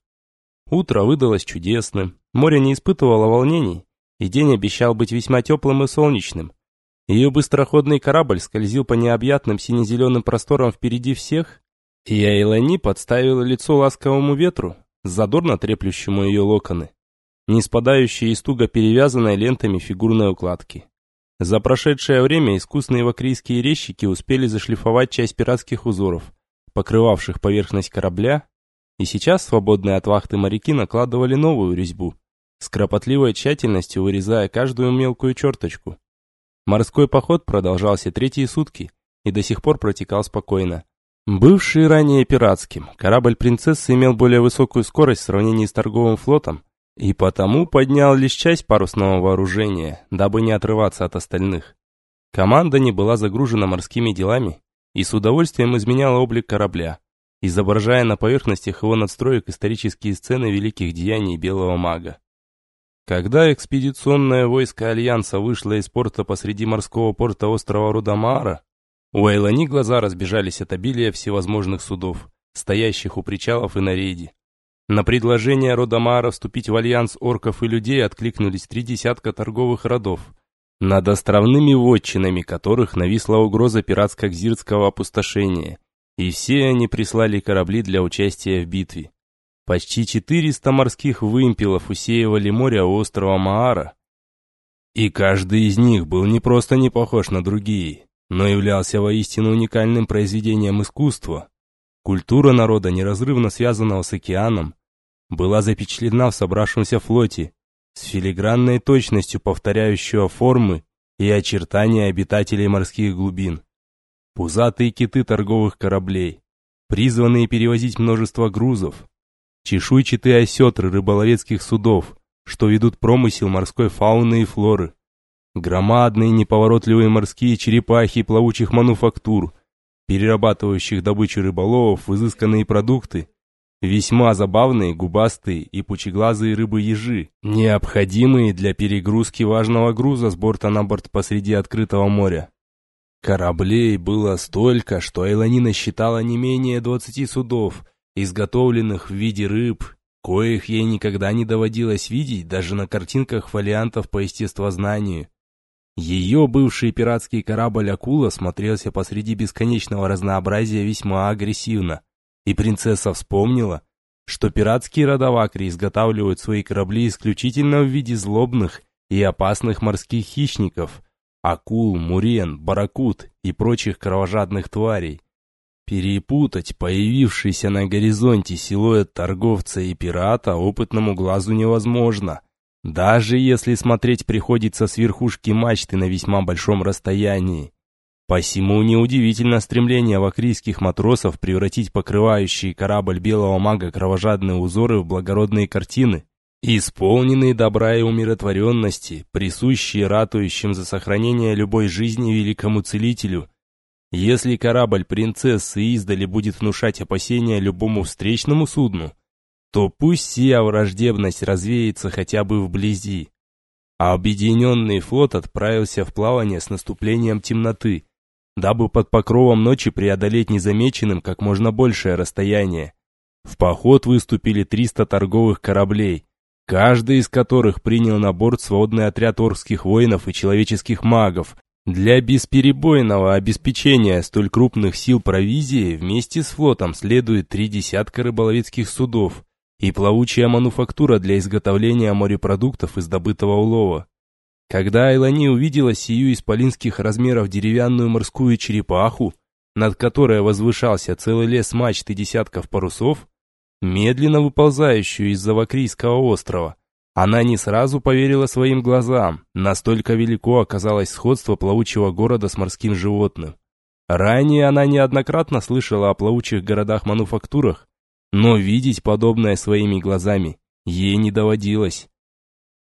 Утро выдалось чудесным, море не испытывало волнений, и день обещал быть весьма теплым и солнечным. Ее быстроходный корабль скользил по необъятным сине-зеленым просторам впереди всех, и Айлани подставила лицо ласковому ветру, задорно треплющему ее локоны, не спадающие из туго перевязанной лентами фигурной укладки. За прошедшее время искусные вакрийские резчики успели зашлифовать часть пиратских узоров, покрывавших поверхность корабля, и сейчас свободные от вахты моряки накладывали новую резьбу, с кропотливой тщательностью вырезая каждую мелкую черточку. Морской поход продолжался третьи сутки и до сих пор протекал спокойно. Бывший ранее пиратским, корабль «Принцессы» имел более высокую скорость в сравнении с торговым флотом, и потому поднял лишь часть парусного вооружения, дабы не отрываться от остальных. Команда не была загружена морскими делами и с удовольствием изменяла облик корабля, изображая на поверхностях его надстроек исторические сцены великих деяний белого мага. Когда экспедиционное войско Альянса вышло из порта посреди морского порта острова Рудамара, у Эйлани глаза разбежались от обилия всевозможных судов, стоящих у причалов и на рейде. На предложение Родомара вступить в альянс орков и людей откликнулись три десятка торговых родов, над островными вотчинами которых нависла угроза пиратско-гзирского опустошения, и все они прислали корабли для участия в битве. Почти 400 морских вымпелов усеивали море у острова Маара, и каждый из них был не просто не похож на другие, но являлся воистину уникальным произведением искусства. Культура народа, неразрывно связанного с океаном, была запечатлена в собравшемся флоте, с филигранной точностью повторяющего формы и очертания обитателей морских глубин. Пузатые киты торговых кораблей, призванные перевозить множество грузов, чешуйчатые осетры рыболовецких судов, что ведут промысел морской фауны и флоры, громадные неповоротливые морские черепахи плавучих мануфактур, перерабатывающих добычу рыболовов в изысканные продукты, Весьма забавные, губастые и пучеглазые рыбы-ежи, необходимые для перегрузки важного груза с борта на борт посреди открытого моря. Кораблей было столько, что Эйланина считала не менее двадцати судов, изготовленных в виде рыб, коих ей никогда не доводилось видеть даже на картинках фолиантов по естествознанию. Ее бывший пиратский корабль «Акула» смотрелся посреди бесконечного разнообразия весьма агрессивно – и принцесса вспомнила, что пиратские родовакри изготавливают свои корабли исключительно в виде злобных и опасных морских хищников, акул, мурен, барракуд и прочих кровожадных тварей. Перепутать появившийся на горизонте силуэт торговца и пирата опытному глазу невозможно, даже если смотреть приходится с верхушки мачты на весьма большом расстоянии. Посему неудивительно стремление вакрийских матросов превратить покрывающие корабль белого мага кровожадные узоры в благородные картины, исполненные добра и умиротворенности, присущие ратующим за сохранение любой жизни великому целителю. Если корабль принцессы издали будет внушать опасения любому встречному судну, то пусть сия враждебность развеется хотя бы вблизи. А объединенный флот отправился в плавание с наступлением темноты – дабы под покровом ночи преодолеть незамеченным как можно большее расстояние. В поход выступили 300 торговых кораблей, каждый из которых принял на борт сводный отряд орских воинов и человеческих магов. Для бесперебойного обеспечения столь крупных сил провизии вместе с флотом следует три десятка рыболовецких судов и плавучая мануфактура для изготовления морепродуктов из добытого улова. Когда Айлани увидела сию исполинских размеров деревянную морскую черепаху, над которой возвышался целый лес мачт и десятков парусов, медленно выползающую из-за Вакрийского острова, она не сразу поверила своим глазам, настолько велико оказалось сходство плавучего города с морским животным. Ранее она неоднократно слышала о плавучих городах-мануфактурах, но видеть подобное своими глазами ей не доводилось.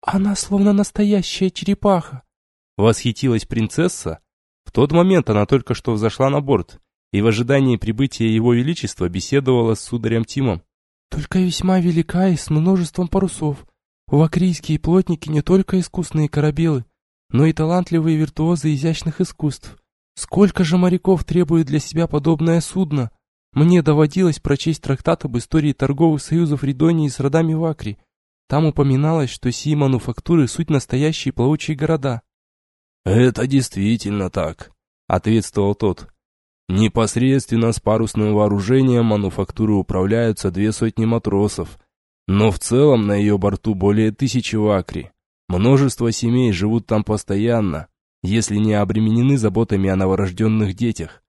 «Она словно настоящая черепаха», — восхитилась принцесса. В тот момент она только что взошла на борт и в ожидании прибытия его величества беседовала с сударем Тимом. «Только весьма велика и с множеством парусов. Вакрийские плотники не только искусные корабелы, но и талантливые виртуозы изящных искусств. Сколько же моряков требует для себя подобное судно? Мне доводилось прочесть трактат об истории торговых союзов Ридонии с родами Вакри. Там упоминалось, что сии мануфактуры – суть настоящие плавучие города. «Это действительно так», – ответствовал тот. «Непосредственно с парусным вооружением мануфактуры управляются две сотни матросов, но в целом на ее борту более тысячи вакри. Множество семей живут там постоянно, если не обременены заботами о новорожденных детях.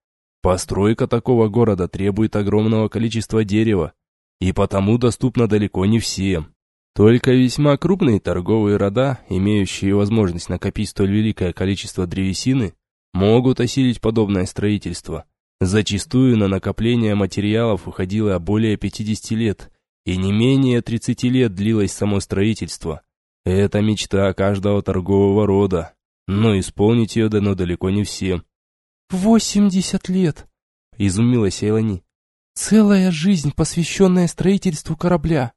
Постройка такого города требует огромного количества дерева, и потому доступна далеко не всем. Только весьма крупные торговые рода, имеющие возможность накопить столь великое количество древесины, могут осилить подобное строительство. Зачастую на накопление материалов уходило более 50 лет, и не менее 30 лет длилось само строительство. Это мечта каждого торгового рода, но исполнить ее дано далеко не всем. «Восемьдесят лет!» — изумилась Эйлани. «Целая жизнь, посвященная строительству корабля!»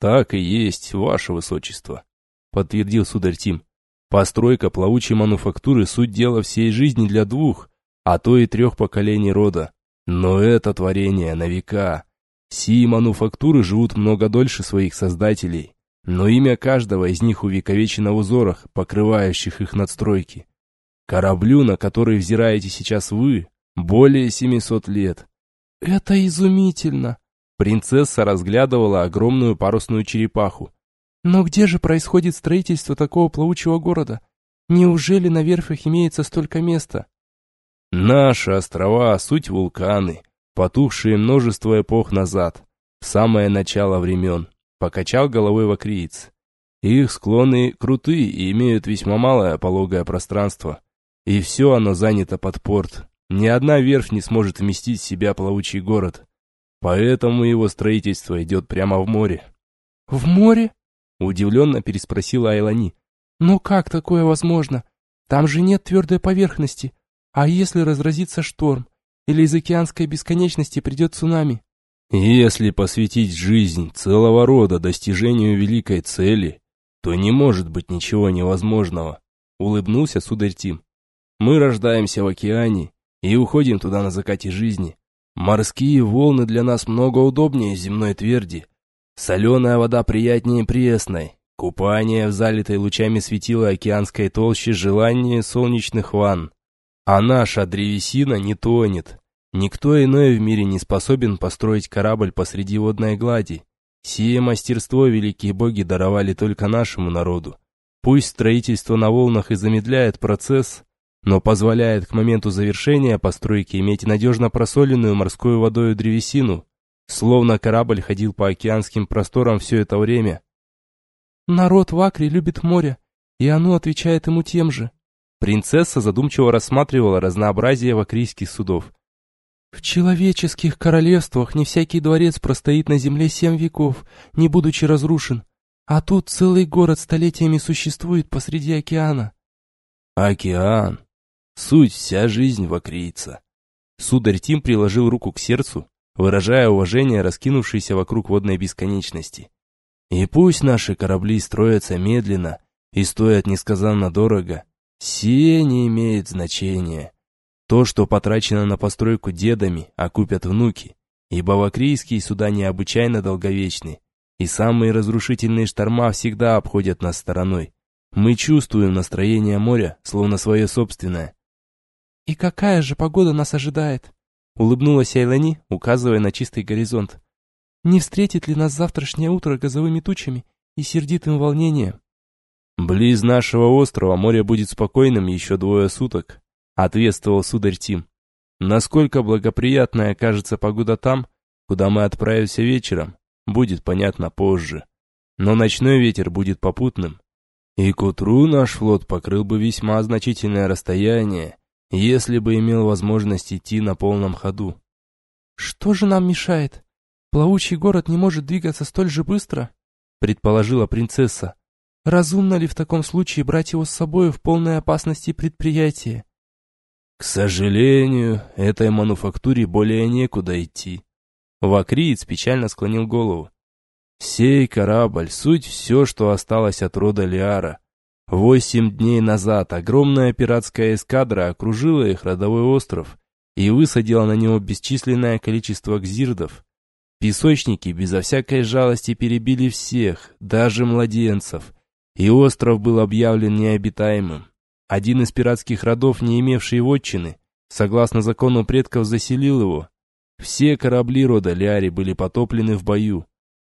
«Так и есть, ваше высочество», — подтвердил сударь Тим. «Постройка плавучей мануфактуры — суть дела всей жизни для двух, а то и трех поколений рода. Но это творение на века. Сии мануфактуры живут много дольше своих создателей, но имя каждого из них увековечено в узорах, покрывающих их надстройки. Кораблю, на который взираете сейчас вы, более 700 лет. Это изумительно. Принцесса разглядывала огромную парусную черепаху. Но где же происходит строительство такого плавучего города? Неужели на верфях имеется столько места? Наши острова — суть вулканы, потухшие множество эпох назад, самое начало времен, покачал головой вакриец. Их склоны крутые и имеют весьма малое пологое пространство. И все оно занято под порт. Ни одна верфь не сможет вместить в себя плавучий город. Поэтому его строительство идет прямо в море. «В море?» – удивленно переспросила Айлани. «Но как такое возможно? Там же нет твердой поверхности. А если разразится шторм? Или из океанской бесконечности придет цунами?» «Если посвятить жизнь целого рода достижению великой цели, то не может быть ничего невозможного», – улыбнулся сударь Тим. Мы рождаемся в океане и уходим туда на закате жизни. Морские волны для нас много удобнее земной тверди. Соленая вода приятнее пресной. Купание в залитой лучами светила океанской толще желание солнечных ванн. А наша древесина не тонет. Никто иной в мире не способен построить корабль посреди водной глади. Сие мастерство великие боги даровали только нашему народу. Пусть строительство на волнах и замедляет процесс, но позволяет к моменту завершения постройки иметь надежно просоленную морской водой древесину, словно корабль ходил по океанским просторам все это время. Народ в Акре любит море, и оно отвечает ему тем же. Принцесса задумчиво рассматривала разнообразие вакрийских судов. В человеческих королевствах не всякий дворец простоит на земле семь веков, не будучи разрушен, а тут целый город столетиями существует посреди океана. Океан, Суть вся жизнь вокрийца. Сударь Тим приложил руку к сердцу, выражая уважение раскинувшейся вокруг водной бесконечности. И пусть наши корабли строятся медленно и стоят несказанно дорого, сие не имеет значения. То, что потрачено на постройку дедами, окупят внуки, ибо вакрийские суда необычайно долговечны, и самые разрушительные шторма всегда обходят нас стороной. Мы чувствуем настроение моря, словно свое собственное, «И какая же погода нас ожидает?» Улыбнулась Айлани, указывая на чистый горизонт. «Не встретит ли нас завтрашнее утро газовыми тучами и сердитым волнением?» «Близ нашего острова море будет спокойным еще двое суток», ответствовал сударь Тим. «Насколько благоприятная окажется погода там, куда мы отправимся вечером, будет понятно позже. Но ночной ветер будет попутным, и к утру наш флот покрыл бы весьма значительное расстояние, если бы имел возможность идти на полном ходу. «Что же нам мешает? Плавучий город не может двигаться столь же быстро?» предположила принцесса. «Разумно ли в таком случае брать его с собой в полной опасности предприятие?» «К сожалению, этой мануфактуре более некуда идти». Вакриец печально склонил голову. «Сей корабль — суть все, что осталось от рода Лиара. Восемь дней назад огромная пиратская эскадра окружила их родовой остров и высадила на него бесчисленное количество гзирдов. Песочники безо всякой жалости перебили всех, даже младенцев, и остров был объявлен необитаемым. Один из пиратских родов, не имевший вотчины, согласно закону предков, заселил его. Все корабли рода Ляри были потоплены в бою.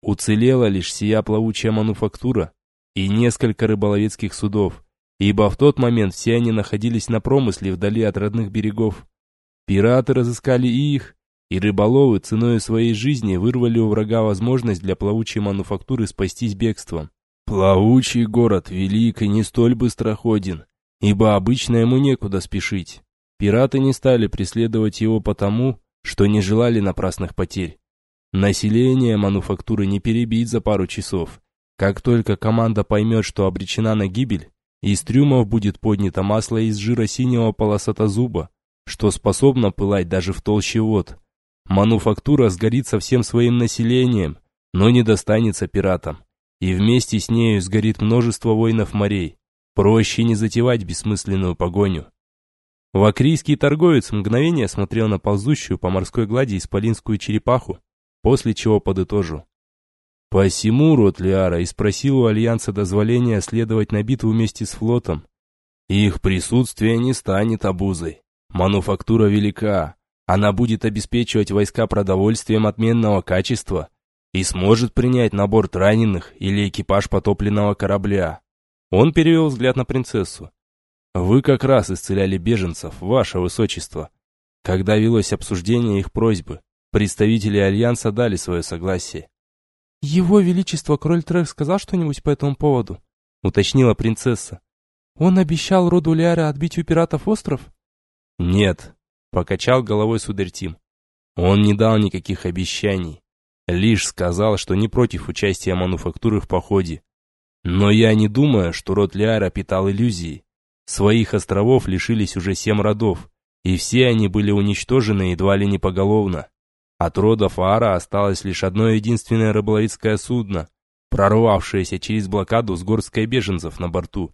Уцелела лишь сия плавучая мануфактура и несколько рыболовецких судов, ибо в тот момент все они находились на промысле вдали от родных берегов. Пираты разыскали и их, и рыболовы ценой своей жизни вырвали у врага возможность для плавучей мануфактуры спастись бегством. Плавучий город велик и не столь быстроходен, ибо обычно ему некуда спешить. Пираты не стали преследовать его потому, что не желали напрасных потерь. Население мануфактуры не перебить за пару часов. Как только команда поймет, что обречена на гибель, из трюмов будет поднято масло из жира синего полосатозуба, что способно пылать даже в толще вод. Мануфактура сгорит со всем своим населением, но не достанется пиратам. И вместе с нею сгорит множество воинов морей. Проще не затевать бессмысленную погоню. Вакрийский торговец мгновение смотрел на ползущую по морской глади исполинскую черепаху, после чего подытожил. Посему род Лиара и спросил у Альянса дозволения следовать на битву вместе с флотом. Их присутствие не станет обузой. Мануфактура велика, она будет обеспечивать войска продовольствием отменного качества и сможет принять на борт раненых или экипаж потопленного корабля. Он перевел взгляд на принцессу. Вы как раз исцеляли беженцев, ваше высочество. Когда велось обсуждение их просьбы, представители Альянса дали свое согласие. «Его Величество король Трек сказал что-нибудь по этому поводу?» — уточнила принцесса. «Он обещал роду Ляра отбить у пиратов остров?» «Нет, Покачал головой сударь Тим. Он не дал никаких обещаний. Лишь сказал, что не против участия мануфактуры в походе. Но я не думаю, что род Лиара питал иллюзии. Своих островов лишились уже семь родов, и все они были уничтожены едва ли не поголовно. От рода Фаара осталось лишь одно единственное рыболовецкое судно, прорвавшееся через блокаду с горской беженцев на борту.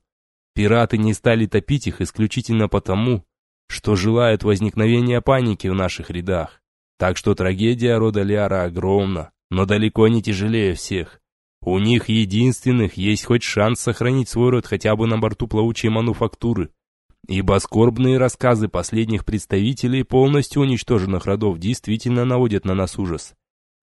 Пираты не стали топить их исключительно потому, что желают возникновения паники в наших рядах. Так что трагедия рода Лиара огромна, но далеко не тяжелее всех. У них единственных есть хоть шанс сохранить свой род хотя бы на борту плавучей мануфактуры. Ибо скорбные рассказы последних представителей полностью уничтоженных родов действительно наводят на нас ужас.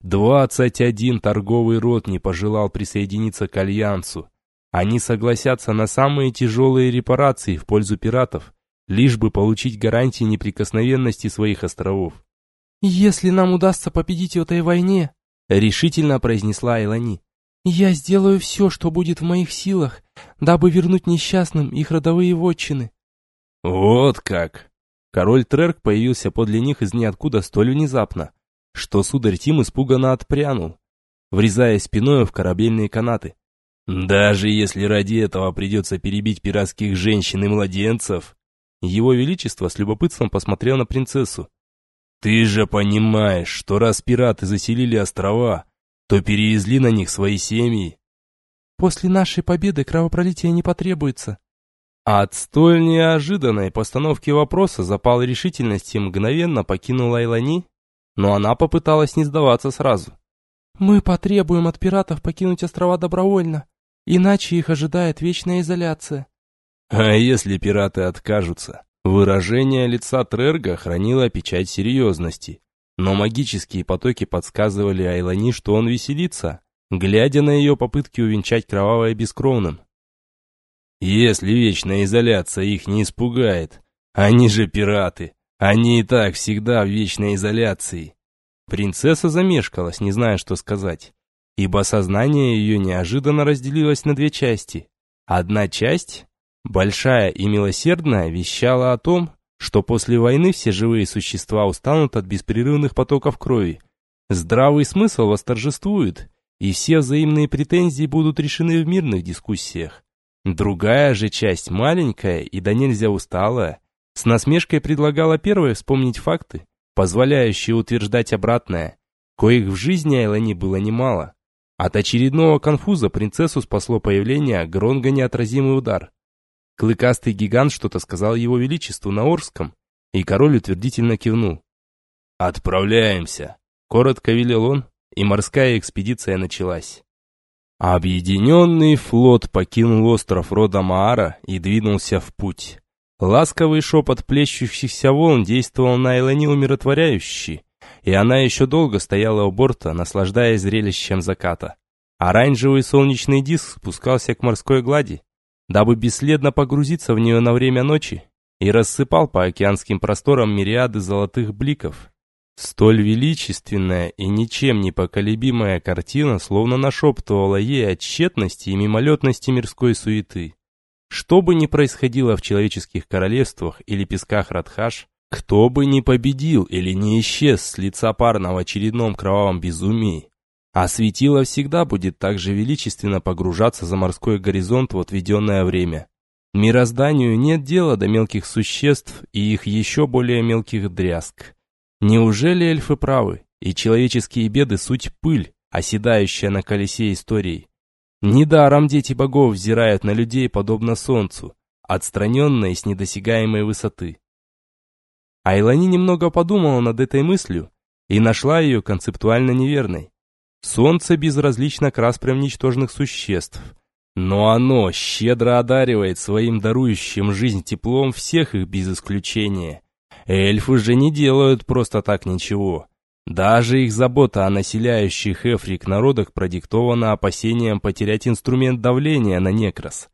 Двадцать один торговый род не пожелал присоединиться к Альянсу. Они согласятся на самые тяжелые репарации в пользу пиратов, лишь бы получить гарантии неприкосновенности своих островов. «Если нам удастся победить в этой войне», — решительно произнесла Айлани, «я сделаю все, что будет в моих силах, дабы вернуть несчастным их родовые вотчины». «Вот как!» Король Трерк появился подле них из ниоткуда столь внезапно, что сударь Тим испуганно отпрянул, врезая спиной в корабельные канаты. «Даже если ради этого придется перебить пиратских женщин и младенцев, его Величество с любопытством посмотрел на принцессу. «Ты же понимаешь, что раз пираты заселили острова, то перевезли на них свои семьи». «После нашей победы кровопролития не потребуется». От столь неожиданной постановки вопроса запал решительности мгновенно покинула Айлани, но она попыталась не сдаваться сразу. «Мы потребуем от пиратов покинуть острова добровольно, иначе их ожидает вечная изоляция». А если пираты откажутся? Выражение лица Трерга хранило печать серьезности. Но магические потоки подсказывали Айлани, что он веселится, глядя на ее попытки увенчать кровавое бескровным. Если вечная изоляция их не испугает, они же пираты, они и так всегда в вечной изоляции. Принцесса замешкалась, не зная, что сказать, ибо сознание ее неожиданно разделилось на две части. Одна часть Большая и милосердная вещала о том, что после войны все живые существа устанут от беспрерывных потоков крови. Здравый смысл восторжествует, и все взаимные претензии будут решены в мирных дискуссиях. Другая же часть, маленькая и до нельзя усталая, с насмешкой предлагала первой вспомнить факты, позволяющие утверждать обратное, коих в жизни Айлани было немало. От очередного конфуза принцессу спасло появление Гронга неотразимый удар. Клыкастый гигант что-то сказал его величеству на Орском, и король утвердительно кивнул. «Отправляемся!» — коротко велел он, и морская экспедиция началась. Объединенный флот покинул остров рода Маара и двинулся в путь. Ласковый шепот плещущихся волн действовал на Элани умиротворяющий, и она еще долго стояла у борта, наслаждаясь зрелищем заката. Оранжевый солнечный диск спускался к морской глади, дабы бесследно погрузиться в нее на время ночи, и рассыпал по океанским просторам мириады золотых бликов. Столь величественная и ничем не поколебимая картина словно нашептывала ей о тщетности и мимолетности мирской суеты. Что бы ни происходило в человеческих королевствах или песках Радхаш, кто бы ни победил или не исчез с лица парна в очередном кровавом безумии, а светило всегда будет так же величественно погружаться за морской горизонт в отведенное время. Мирозданию нет дела до мелких существ и их еще более мелких дрязг. Неужели эльфы правы, и человеческие беды суть пыль, оседающая на колесе истории? Недаром дети богов взирают на людей подобно солнцу, отстраненные с недосягаемой высоты. Айлани немного подумала над этой мыслью и нашла ее концептуально неверной. Солнце безразлично к распрям ничтожных существ, но оно щедро одаривает своим дарующим жизнь теплом всех их без исключения. Эльфы же не делают просто так ничего. Даже их забота о населяющих Эфрик народах продиктована опасением потерять инструмент давления на Некрос.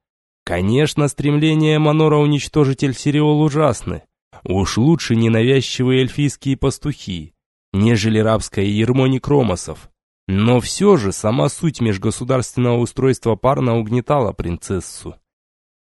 Конечно, стремление Манора уничтожить Эльсириол ужасны, Уж лучше ненавязчивые эльфийские пастухи, нежели рабское ермо некромосов. Но все же сама суть межгосударственного устройства парна угнетала принцессу.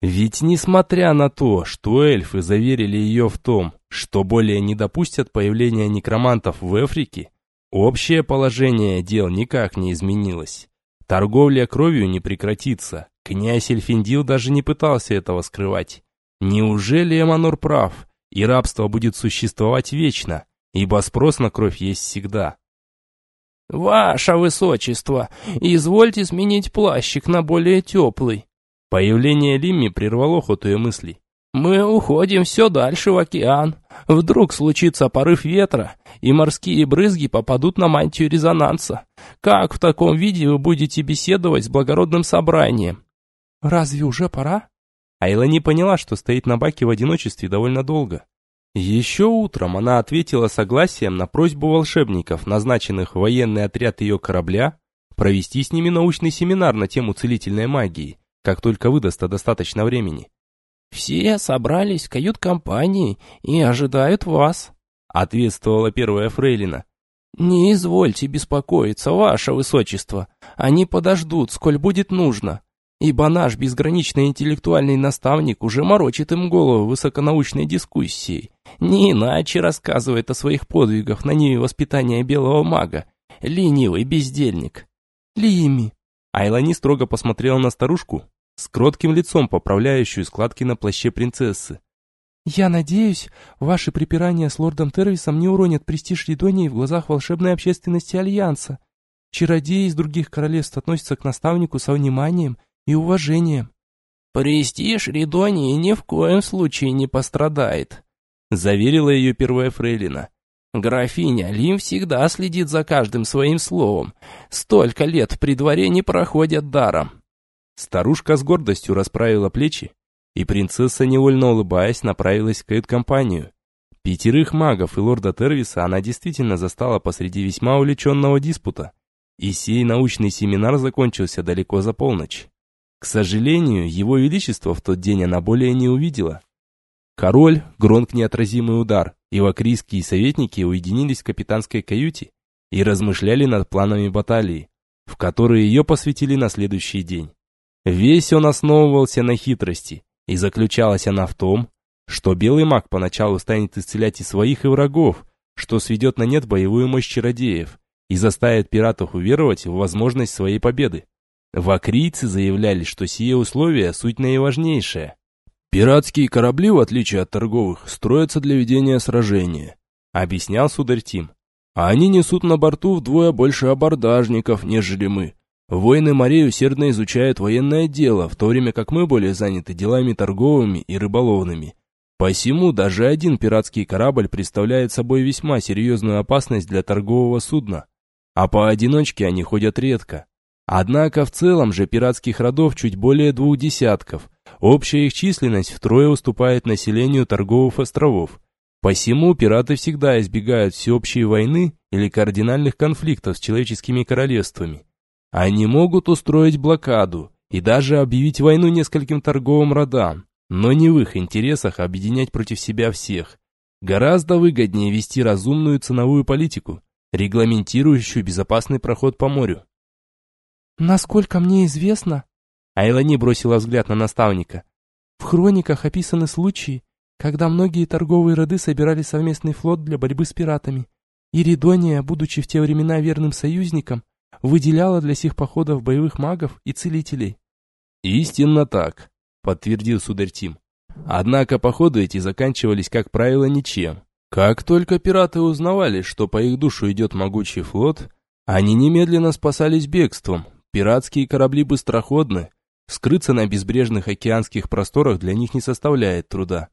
Ведь несмотря на то, что эльфы заверили ее в том, что более не допустят появления некромантов в Африке, общее положение дел никак не изменилось. Торговля кровью не прекратится, князь Эльфиндил даже не пытался этого скрывать. Неужели Эманор прав, и рабство будет существовать вечно, ибо спрос на кровь есть всегда. «Ваше высочество, извольте сменить плащик на более теплый». Появление Лимми прервало ход ее мыслей. «Мы уходим все дальше в океан. Вдруг случится порыв ветра, и морские брызги попадут на мантию резонанса. Как в таком виде вы будете беседовать с благородным собранием?» «Разве уже пора?» Айла не поняла, что стоит на баке в одиночестве довольно долго. Еще утром она ответила согласием на просьбу волшебников, назначенных в военный отряд ее корабля, провести с ними научный семинар на тему целительной магии, как только выдаст достаточно времени. «Все собрались в кают-компании и ожидают вас», — ответствовала первая фрейлина. «Не извольте беспокоиться, ваше высочество. Они подождут, сколь будет нужно ибо наш безграничный интеллектуальный наставник уже морочит им голову высоконаучной дискуссией. Не иначе рассказывает о своих подвигах на ниве воспитания белого мага. Ленивый бездельник. Лими. Айлани строго посмотрела на старушку, с кротким лицом поправляющую складки на плаще принцессы. «Я надеюсь, ваши припирания с лордом Тервисом не уронят престиж Лидонии в глазах волшебной общественности Альянса. Чародеи из других королевств относятся к наставнику со вниманием и уважением. «Престиж Ридонии ни в коем случае не пострадает», заверила ее первая фрейлина. «Графиня Лим всегда следит за каждым своим словом. Столько лет при дворе не проходят даром». Старушка с гордостью расправила плечи, и принцесса, невольно улыбаясь, направилась в кают-компанию. Пятерых магов и лорда Тервиса она действительно застала посреди весьма увлеченного диспута, и сей научный семинар закончился далеко за полночь. К сожалению, его величество в тот день она более не увидела. Король, гронк неотразимый удар, и вакрийские советники уединились в капитанской каюте и размышляли над планами баталии, в которые ее посвятили на следующий день. Весь он основывался на хитрости, и заключалась она в том, что белый маг поначалу станет исцелять и своих, и врагов, что сведет на нет боевую мощь чародеев и заставит пиратов уверовать в возможность своей победы. Вакрийцы заявляли, что сие условие суть наиважнейшее. «Пиратские корабли, в отличие от торговых, строятся для ведения сражения», объяснял сударь Тим. «А они несут на борту вдвое больше абордажников, нежели мы. Воины морей усердно изучают военное дело, в то время как мы более заняты делами торговыми и рыболовными. Посему даже один пиратский корабль представляет собой весьма серьезную опасность для торгового судна, а поодиночке они ходят редко. Однако в целом же пиратских родов чуть более двух десятков. Общая их численность втрое уступает населению торговых островов. Посему пираты всегда избегают всеобщей войны или кардинальных конфликтов с человеческими королевствами. Они могут устроить блокаду и даже объявить войну нескольким торговым родам, но не в их интересах объединять против себя всех. Гораздо выгоднее вести разумную ценовую политику, регламентирующую безопасный проход по морю. Насколько мне известно, Айлани бросила взгляд на наставника. В хрониках описаны случаи, когда многие торговые роды собирали совместный флот для борьбы с пиратами. И Ридония, будучи в те времена верным союзником, выделяла для сих походов боевых магов и целителей. Истинно так подтвердил сударь Тим. Однако походы эти заканчивались, как правило, ничем. Как только пираты узнавали, что по их душу идет могучий флот, они немедленно спасались бегством. Пиратские корабли быстроходны, скрыться на безбрежных океанских просторах для них не составляет труда.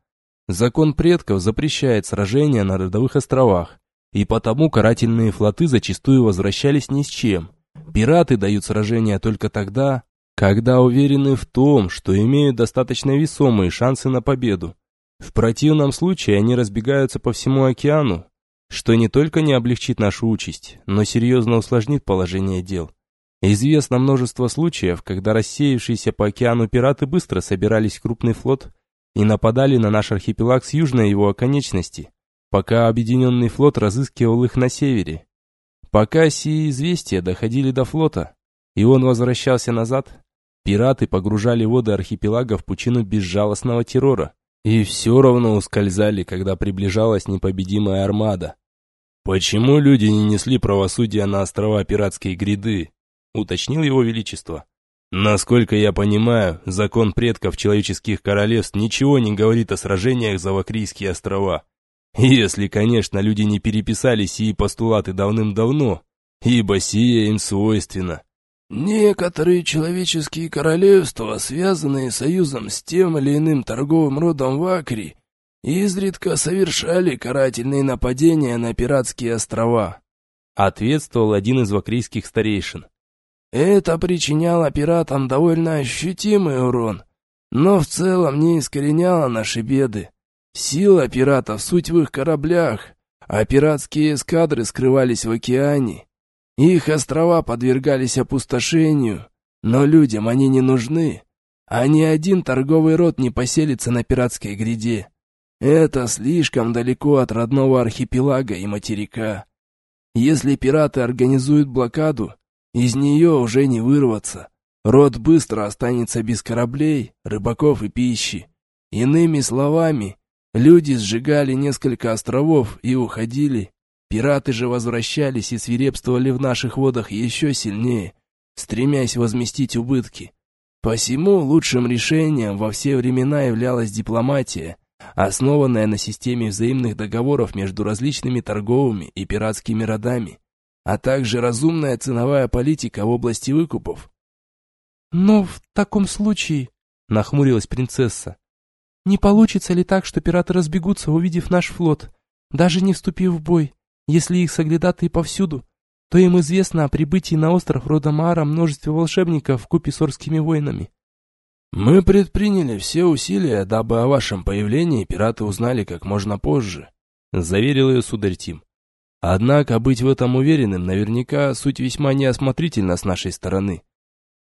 Закон предков запрещает сражения на родовых островах, и потому карательные флоты зачастую возвращались ни с чем. Пираты дают сражения только тогда, когда уверены в том, что имеют достаточно весомые шансы на победу. В противном случае они разбегаются по всему океану, что не только не облегчит нашу участь, но серьезно усложнит положение дел. Известно множество случаев, когда рассеявшиеся по океану пираты быстро собирались в крупный флот и нападали на наш архипелаг с южной его оконечности, пока объединенный флот разыскивал их на севере. Пока сии известия доходили до флота, и он возвращался назад, Пираты погружали воды архипелага в пучину безжалостного террора и все равно ускользали, когда приближалась непобедимая армада. «Почему люди не несли правосудия на острова Пиратской гряды?» — уточнил его величество. «Насколько я понимаю, закон предков человеческих королевств ничего не говорит о сражениях за Вакрийские острова. Если, конечно, люди не переписали сии постулаты давным-давно, ибо сие им свойственно. Некоторые человеческие королевства, связанные союзом с тем или иным торговым родом в Акре, изредка совершали карательные нападения на пиратские острова. Ответствовал один из вакрийских старейшин. Это причиняло пиратам довольно ощутимый урон, но в целом не искореняло наши беды. Сила пиратов суть в их кораблях, а пиратские эскадры скрывались в океане. Их острова подвергались опустошению, но людям они не нужны, а ни один торговый род не поселится на пиратской гряде. Это слишком далеко от родного архипелага и материка. Если пираты организуют блокаду, из нее уже не вырваться. Род быстро останется без кораблей, рыбаков и пищи. Иными словами, люди сжигали несколько островов и уходили, Пираты же возвращались и свирепствовали в наших водах еще сильнее, стремясь возместить убытки. Посему лучшим решением во все времена являлась дипломатия, основанная на системе взаимных договоров между различными торговыми и пиратскими родами, а также разумная ценовая политика в области выкупов. «Но в таком случае», — нахмурилась принцесса, «не получится ли так, что пираты разбегутся, увидев наш флот, даже не вступив в бой, если их соглядатые повсюду, то им известно о прибытии на остров рода Маара волшебников в с орскими воинами. Мы предприняли все усилия, дабы о вашем появлении пираты узнали как можно позже, заверил ее сударь Тим. Однако быть в этом уверенным наверняка суть весьма неосмотрительна с нашей стороны.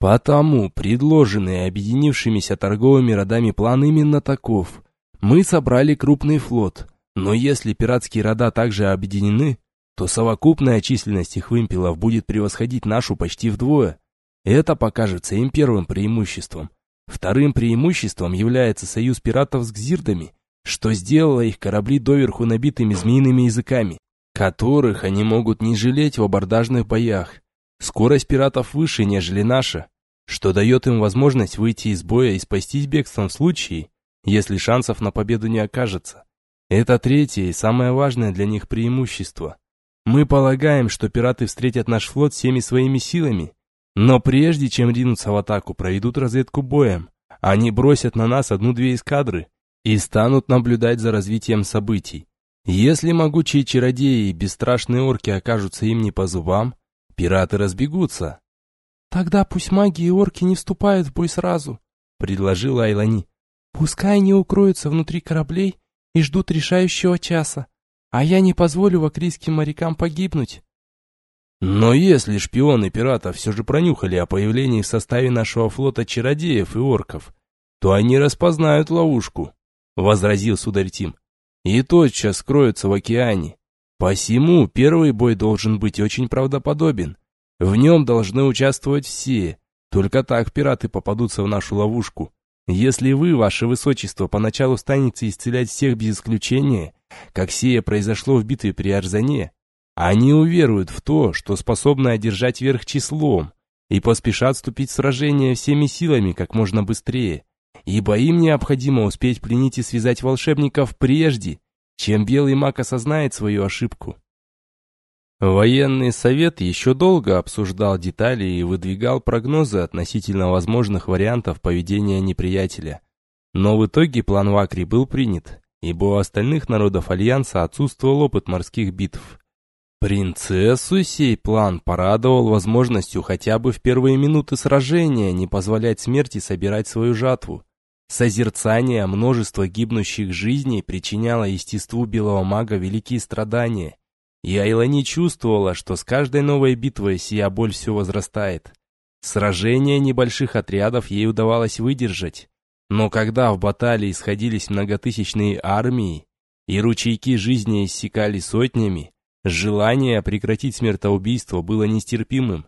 Потому предложенный объединившимися торговыми родами план именно таков. Мы собрали крупный флот, но если пиратские рода также объединены, то совокупная численность их вымпелов будет превосходить нашу почти вдвое. Это покажется им первым преимуществом. Вторым преимуществом является союз пиратов с гзирдами, что сделало их корабли доверху набитыми змеиными языками, которых они могут не жалеть в абордажных боях. Скорость пиратов выше, нежели наша, что дает им возможность выйти из боя и спастись бегством в случае, если шансов на победу не окажется. Это третье и самое важное для них преимущество. Мы полагаем, что пираты встретят наш флот всеми своими силами, но прежде чем ринуться в атаку, проведут разведку боем. Они бросят на нас одну-две эскадры и станут наблюдать за развитием событий. Если могучие чародеи и бесстрашные орки окажутся им не по зубам, пираты разбегутся. «Тогда пусть маги и орки не вступают в бой сразу», — предложила Айлани. «Пускай они укроются внутри кораблей и ждут решающего часа, а я не позволю вакрийским морякам погибнуть». Но если шпионы пиратов все же пронюхали о появлении в составе нашего флота чародеев и орков, то они распознают ловушку, — возразил сударь Тим, — и тотчас скроются в океане. Посему первый бой должен быть очень правдоподобен. В нем должны участвовать все, только так пираты попадутся в нашу ловушку. Если вы, ваше высочество, поначалу станете исцелять всех без исключения, как сие произошло в битве при Арзане, они уверуют в то, что способны одержать верх числом, и поспешат вступить в сражение всеми силами как можно быстрее, ибо им необходимо успеть пленить и связать волшебников прежде, чем белый маг осознает свою ошибку. Военный совет еще долго обсуждал детали и выдвигал прогнозы относительно возможных вариантов поведения неприятеля. Но в итоге план Вакри был принят, ибо у остальных народов Альянса отсутствовал опыт морских битв. Принцессу сей план порадовал возможностью хотя бы в первые минуты сражения не позволять смерти собирать свою жатву. Созерцание множества гибнущих жизней причиняло естеству белого мага великие страдания, и Айлани чувствовала, что с каждой новой битвой сия боль все возрастает. Сражения небольших отрядов ей удавалось выдержать, но когда в баталии сходились многотысячные армии, и ручейки жизни иссякали сотнями, Желание прекратить смертоубийство было нестерпимым.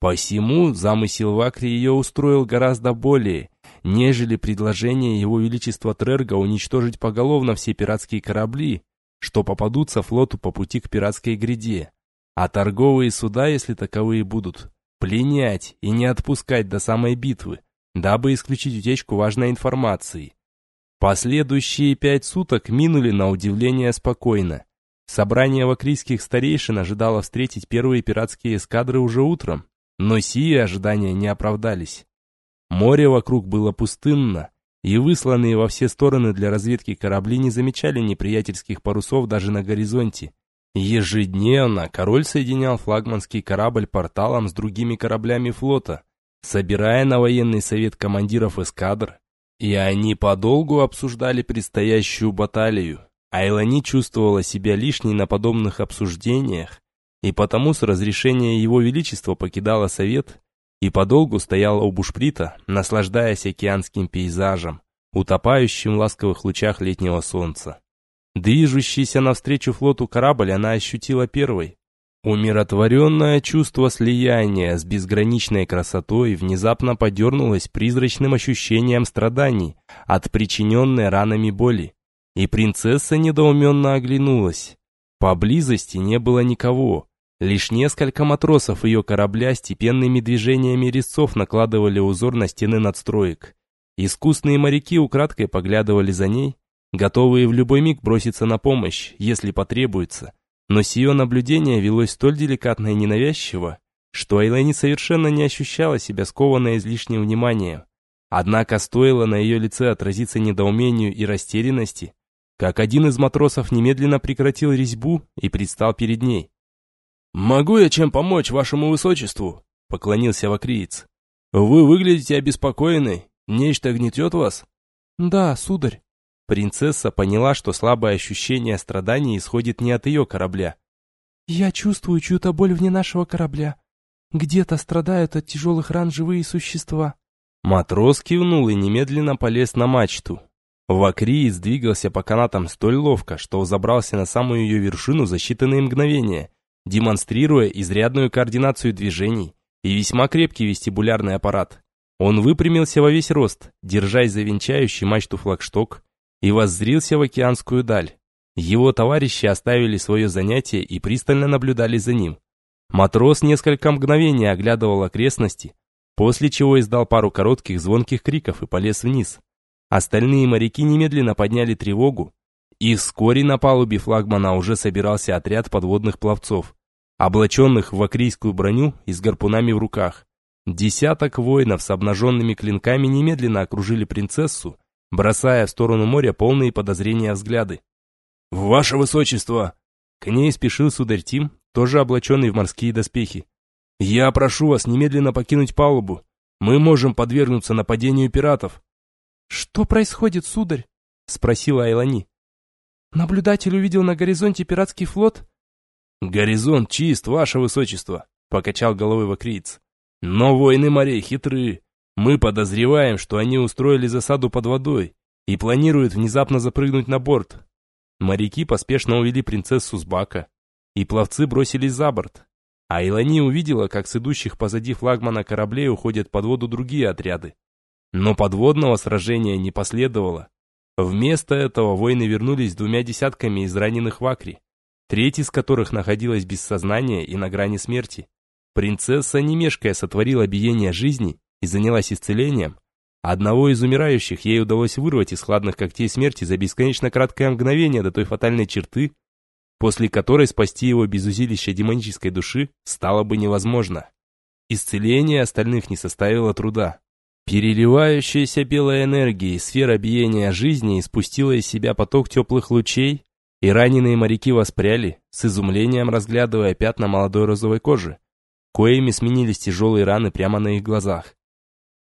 Посему замысел Вакри ее устроил гораздо более, нежели предложение его величества Трерга уничтожить поголовно все пиратские корабли, что попадутся флоту по пути к пиратской гряде, а торговые суда, если таковые будут, пленять и не отпускать до самой битвы, дабы исключить утечку важной информации. Последующие пять суток минули на удивление спокойно. Собрание вакрийских старейшин ожидало встретить первые пиратские эскадры уже утром, но сии ожидания не оправдались. Море вокруг было пустынно, и высланные во все стороны для разведки корабли не замечали неприятельских парусов даже на горизонте. Ежедневно король соединял флагманский корабль порталом с другими кораблями флота, собирая на военный совет командиров эскадр, и они подолгу обсуждали предстоящую баталию. Айлани чувствовала себя лишней на подобных обсуждениях, и потому с разрешения его величества покидала совет и подолгу стояла у бушприта, наслаждаясь океанским пейзажем, утопающим в ласковых лучах летнего солнца. Движущийся навстречу флоту корабль она ощутила первой. Умиротворенное чувство слияния с безграничной красотой внезапно подернулось призрачным ощущением страданий от причиненной ранами боли. И принцесса недоуменно оглянулась. Поблизости не было никого. Лишь несколько матросов ее корабля степенными движениями резцов накладывали узор на стены надстроек. Искусные моряки украдкой поглядывали за ней, готовые в любой миг броситься на помощь, если потребуется. Но сие наблюдение велось столь деликатно и ненавязчиво, что Айлэни совершенно не ощущала себя скованной излишним вниманием. Однако стоило на ее лице отразиться недоумению и растерянности, как один из матросов немедленно прекратил резьбу и предстал перед ней. «Могу я чем помочь вашему высочеству?» — поклонился вакриец. «Вы выглядите обеспокоенной. Нечто гнетет вас?» «Да, сударь». Принцесса поняла, что слабое ощущение страдания исходит не от ее корабля. «Я чувствую чью-то боль вне нашего корабля. Где-то страдают от тяжелых ран живые существа». Матрос кивнул и немедленно полез на мачту. Вакриец двигался по канатам столь ловко, что забрался на самую ее вершину за считанные мгновения, демонстрируя изрядную координацию движений и весьма крепкий вестибулярный аппарат. Он выпрямился во весь рост, держась за венчающий мачту флагшток, и воззрился в океанскую даль. Его товарищи оставили свое занятие и пристально наблюдали за ним. Матрос несколько мгновений оглядывал окрестности, после чего издал пару коротких звонких криков и полез вниз. Остальные моряки немедленно подняли тревогу, и вскоре на палубе флагмана уже собирался отряд подводных пловцов, облаченных в акрийскую броню и с гарпунами в руках. Десяток воинов с обнаженными клинками немедленно окружили принцессу, бросая в сторону моря полные подозрения взгляды. «Ваше высочество!» К ней спешил сударь Тим, тоже облаченный в морские доспехи. «Я прошу вас немедленно покинуть палубу. Мы можем подвергнуться нападению пиратов». «Что происходит, сударь?» — спросила Айлани. «Наблюдатель увидел на горизонте пиратский флот?» «Горизонт чист, ваше высочество», — покачал головой вакриец. «Но воины морей хитры. Мы подозреваем, что они устроили засаду под водой и планируют внезапно запрыгнуть на борт. Моряки поспешно увели принцессу с бака, и пловцы бросились за борт. А Илани увидела, как с идущих позади флагмана кораблей уходят под воду другие отряды. Но подводного сражения не последовало. Вместо этого воины вернулись с двумя десятками израненных в Акре, треть из которых находилась без сознания и на грани смерти. Принцесса, не мешкая, сотворила биение жизни и занялась исцелением, Одного из умирающих ей удалось вырвать из хладных когтей смерти за бесконечно краткое мгновение до той фатальной черты, после которой спасти его без узилища демонической души стало бы невозможно. Исцеление остальных не составило труда. Переливающаяся белой энергией сфера биения жизни испустила из себя поток теплых лучей, и раненые моряки воспряли, с изумлением разглядывая пятна молодой розовой кожи, коими сменились тяжелые раны прямо на их глазах.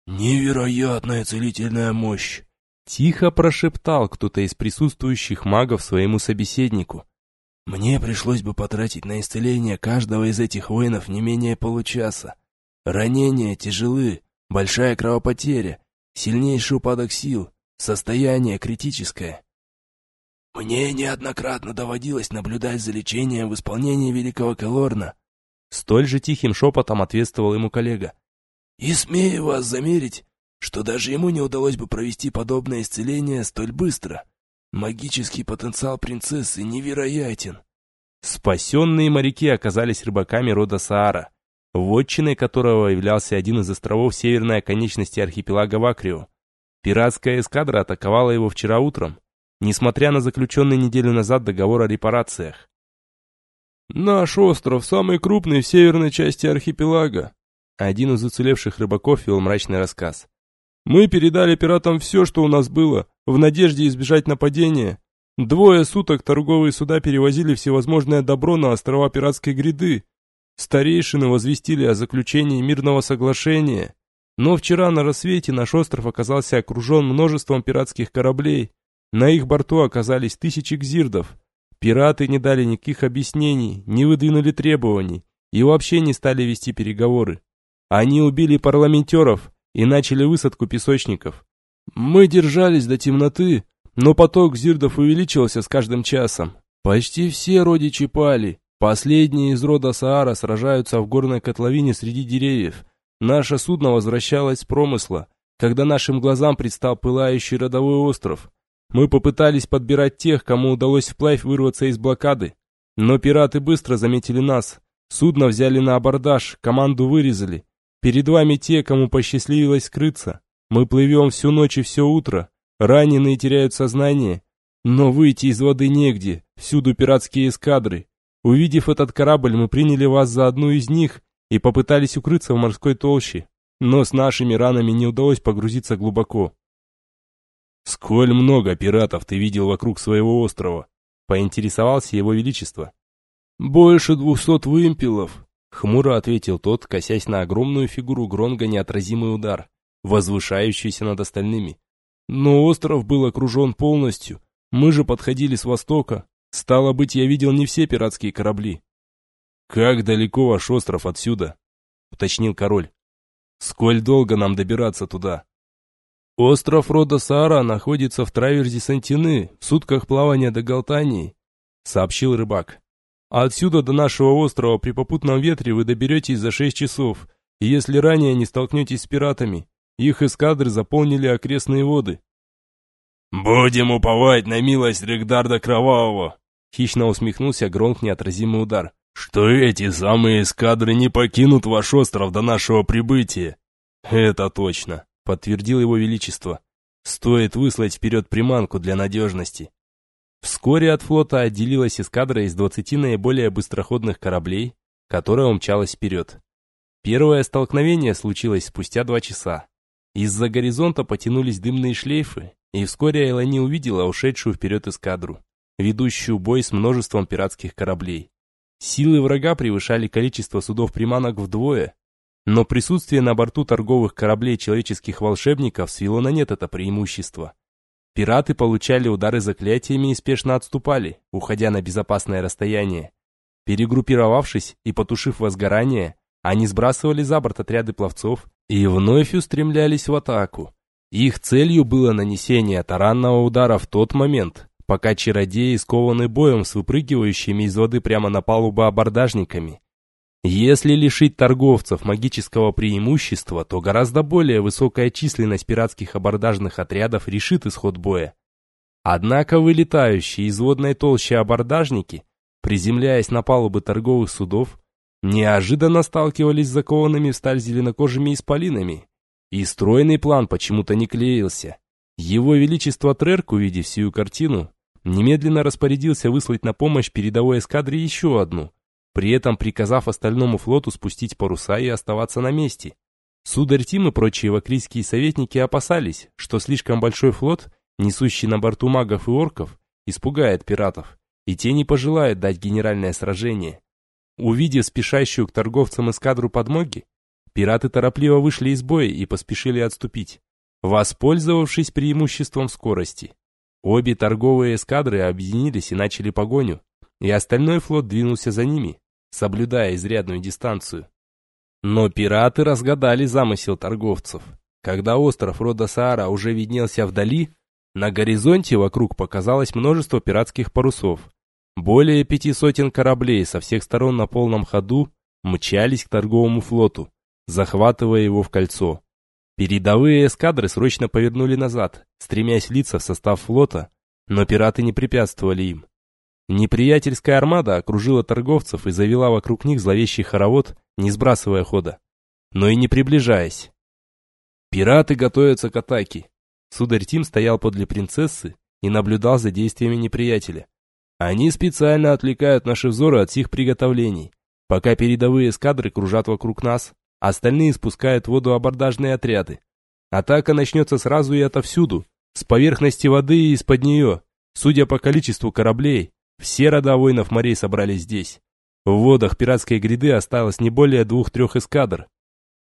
«Невероятная целительная мощь!» Тихо прошептал кто-то из присутствующих магов своему собеседнику. «Мне пришлось бы потратить на исцеление каждого из этих воинов не менее получаса. Ранения тяжелы, большая кровопотеря, сильнейший упадок сил, состояние критическое. Мне неоднократно доводилось наблюдать за лечением в исполнении Великого Калорна. Столь же тихим шепотом ответствовал ему коллега. И смею вас замерить, что даже ему не удалось бы провести подобное исцеление столь быстро. Магический потенциал принцессы невероятен. Спасенные моряки оказались рыбаками рода Саара, вотчиной которого являлся один из островов северной оконечности архипелага Вакрио. Пиратская эскадра атаковала его вчера утром, несмотря на заключенный неделю назад договор о репарациях. «Наш остров самый крупный в северной части архипелага», один из уцелевших рыбаков вел мрачный рассказ. «Мы передали пиратам все, что у нас было, в надежде избежать нападения. Двое суток торговые суда перевозили всевозможное добро на острова пиратской гряды. Старейшины возвестили о заключении мирного соглашения. Но вчера на рассвете наш остров оказался окружен множеством пиратских кораблей. На их борту оказались тысячи гзирдов. Пираты не дали никаких объяснений, не выдвинули требований и вообще не стали вести переговоры. Они убили парламентеров и начали высадку песочников. Мы держались до темноты, но поток зирдов увеличивался с каждым часом. Почти все родичи пали. Последние из рода Саара сражаются в горной котловине среди деревьев. Наше судно возвращалось с промысла, когда нашим глазам предстал пылающий родовой остров. Мы попытались подбирать тех, кому удалось вплавь вырваться из блокады. Но пираты быстро заметили нас. Судно взяли на абордаж, команду вырезали. Перед вами те, кому посчастливилось скрыться. Мы плывем всю ночь и все утро. Раненые теряют сознание. Но выйти из воды негде, всюду пиратские эскадры. Увидев этот корабль, мы приняли вас за одну из них и попытались укрыться в морской толще. Но с нашими ранами не удалось погрузиться глубоко. «Сколь много пиратов ты видел вокруг своего острова?» — поинтересовался его величество. «Больше двухсот вымпелов», Хмуро ответил тот, косясь на огромную фигуру Гронга неотразимый удар, возвышающийся над остальными. Но остров был окружен полностью. Мы же подходили с востока. Стало быть, я видел не все пиратские корабли. «Как далеко ваш остров отсюда?» — уточнил король. «Сколь долго нам добираться туда?» «Остров рода Саара находится в траверзе Сантины, в сутках плавания до Галтании», — сообщил рыбак. Отсюда до нашего острова при попутном ветре вы доберетесь за шесть часов, если ранее не столкнетесь с пиратами. Их эскадры заполнили окрестные воды. «Будем уповать на милость Регдарда Кровавого!» Хищно усмехнулся громк неотразимый удар. «Что эти самые эскадры не покинут ваш остров до нашего прибытия!» «Это точно!» — подтвердил его величество. «Стоит выслать вперед приманку для надежности!» Вскоре от флота отделилась эскадра из 20 наиболее быстроходных кораблей, которая умчалась вперед. Первое столкновение случилось спустя два часа. Из-за горизонта потянулись дымные шлейфы, и вскоре Элани увидела ушедшую вперед эскадру, ведущую бой с множеством пиратских кораблей. Силы врага превышали количество судов-приманок вдвое, но присутствие на борту торговых кораблей человеческих волшебников свело на нет это преимущество. Пираты получали удары заклятиями и спешно отступали, уходя на безопасное расстояние. Перегруппировавшись и потушив возгорание, они сбрасывали за борт отряды пловцов и вновь устремлялись в атаку. Их целью было нанесение таранного удара в тот момент, пока чародеи скованы боем с выпрыгивающими из воды прямо на палубу абордажниками. Если лишить торговцев магического преимущества, то гораздо более высокая численность пиратских абордажных отрядов решит исход боя. Однако вылетающие из водной толщи абордажники, приземляясь на палубы торговых судов, неожиданно сталкивались с закованными в сталь зеленокожими исполинами, и стройный план почему-то не клеился. Его Величество Трерк, увидев всю картину, немедленно распорядился выслать на помощь передовой эскадре еще одну, при этом приказав остальному флоту спустить паруса и оставаться на месте. Сударь Тим и прочие вакрийские советники опасались, что слишком большой флот, несущий на борту магов и орков, испугает пиратов, и те не пожелают дать генеральное сражение. Увидев спешащую к торговцам эскадру подмоги, Пираты торопливо вышли из боя и поспешили отступить, воспользовавшись преимуществом скорости. Обе торговые эскадры объединились и начали погоню, и остальной флот двинулся за ними, соблюдая изрядную дистанцию. Но пираты разгадали замысел торговцев. Когда остров рода Саара уже виднелся вдали, на горизонте вокруг показалось множество пиратских парусов. Более пяти сотен кораблей со всех сторон на полном ходу мчались к торговому флоту, захватывая его в кольцо. Передовые эскадры срочно повернули назад, стремясь влиться в состав флота, но пираты не препятствовали им. Неприятельская армада окружила торговцев и завела вокруг них зловещий хоровод, не сбрасывая хода, но и не приближаясь. Пираты готовятся к атаке. Сударь Тим стоял подле принцессы и наблюдал за действиями неприятеля. Они специально отвлекают наши взоры от сих приготовлений, пока передовые эскадры кружат вокруг нас, Остальные спускают в воду абордажные отряды. Атака начнется сразу и отовсюду, с поверхности воды и из-под нее. Судя по количеству кораблей, все рода воинов морей собрались здесь. В водах пиратской гряды осталось не более двух-трех эскадр.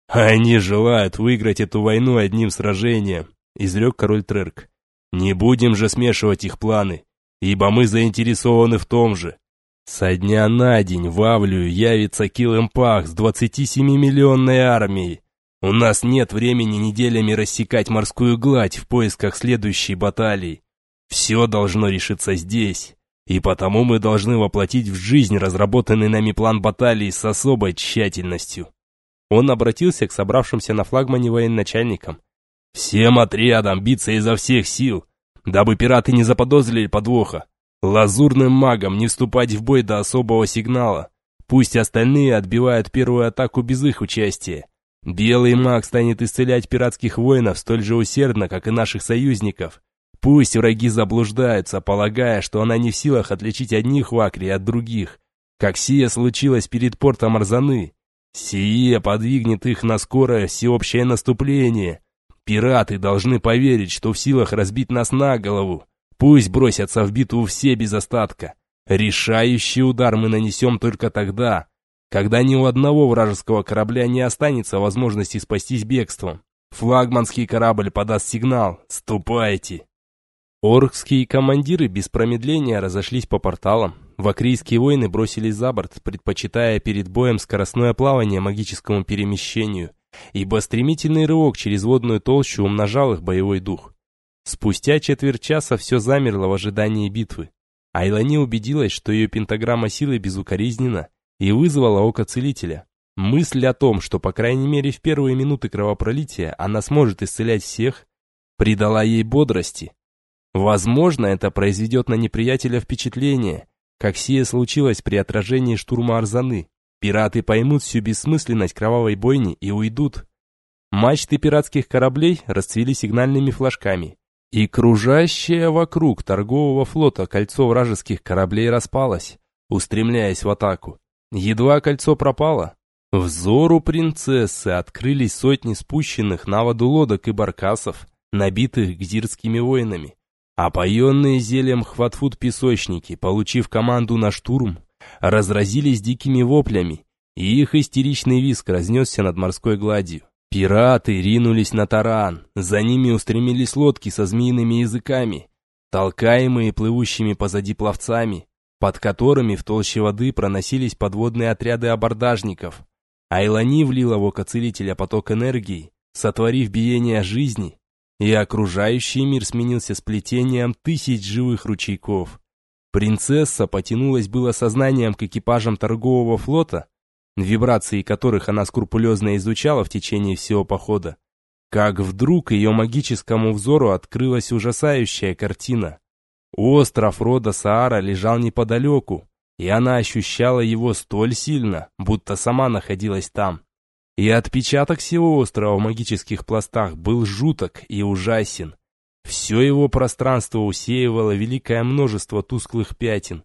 «Они желают выиграть эту войну одним сражением», — изрек король Трерк. «Не будем же смешивать их планы, ибо мы заинтересованы в том же. Со дня на день в Авлию явится Килэмпах с 27-миллионной армией. У нас нет времени неделями рассекать морскую гладь в поисках следующей баталии. Все должно решиться здесь. И потому мы должны воплотить в жизнь разработанный нами план баталии с особой тщательностью. Он обратился к собравшимся на флагмане военачальникам. Всем отрядам биться изо всех сил, дабы пираты не заподозрили подвоха. Лазурным магам не вступать в бой до особого сигнала. Пусть остальные отбивают первую атаку без их участия. Белый маг станет исцелять пиратских воинов столь же усердно, как и наших союзников. Пусть враги заблуждаются, полагая, что она не в силах отличить одних вакри от других, как сие случилось перед портом Арзаны. Сие подвигнет их на скорое всеобщее наступление. Пираты должны поверить, что в силах разбить нас на голову, Пусть бросятся в битву все без остатка. Решающий удар мы нанесем только тогда, когда ни у одного вражеского корабля не останется возможности спастись бегством. Флагманский корабль подаст сигнал «Ступайте!». Оркские командиры без промедления разошлись по порталам. Вакрийские воины бросились за борт, предпочитая перед боем скоростное плавание магическому перемещению, ибо стремительный рывок через водную толщу умножал их боевой дух. Спустя четверть часа все замерло в ожидании битвы. Айлани убедилась, что ее пентаграмма силы безукоризнена и вызвала око целителя. Мысль о том, что по крайней мере в первые минуты кровопролития она сможет исцелять всех, придала ей бодрости. Возможно, это произведет на неприятеля впечатление, как сие случилось при отражении штурма Арзаны. Пираты поймут всю бессмысленность кровавой бойни и уйдут. Мачты пиратских кораблей расцвели сигнальными флажками, и кружащее вокруг торгового флота кольцо вражеских кораблей распалось, устремляясь в атаку. Едва кольцо пропало, взору принцессы открылись сотни спущенных на воду лодок и баркасов, набитых гзирскими воинами. Опоенные зельем хватфут песочники, получив команду на штурм, разразились дикими воплями, и их истеричный виск разнесся над морской гладью. Пираты ринулись на таран, за ними устремились лодки со змеиными языками, толкаемые плывущими позади пловцами, под которыми в толще воды проносились подводные отряды абордажников. Айлани влила в око поток энергии, сотворив биение жизни, и окружающий мир сменился сплетением тысяч живых ручейков. Принцесса потянулась было сознанием к экипажам торгового флота, вибрации которых она скрупулезно изучала в течение всего похода, как вдруг ее магическому взору открылась ужасающая картина. Остров рода Саара лежал неподалеку, и она ощущала его столь сильно, будто сама находилась там. И отпечаток всего острова в магических пластах был жуток и ужасен. Все его пространство усеивало великое множество тусклых пятен.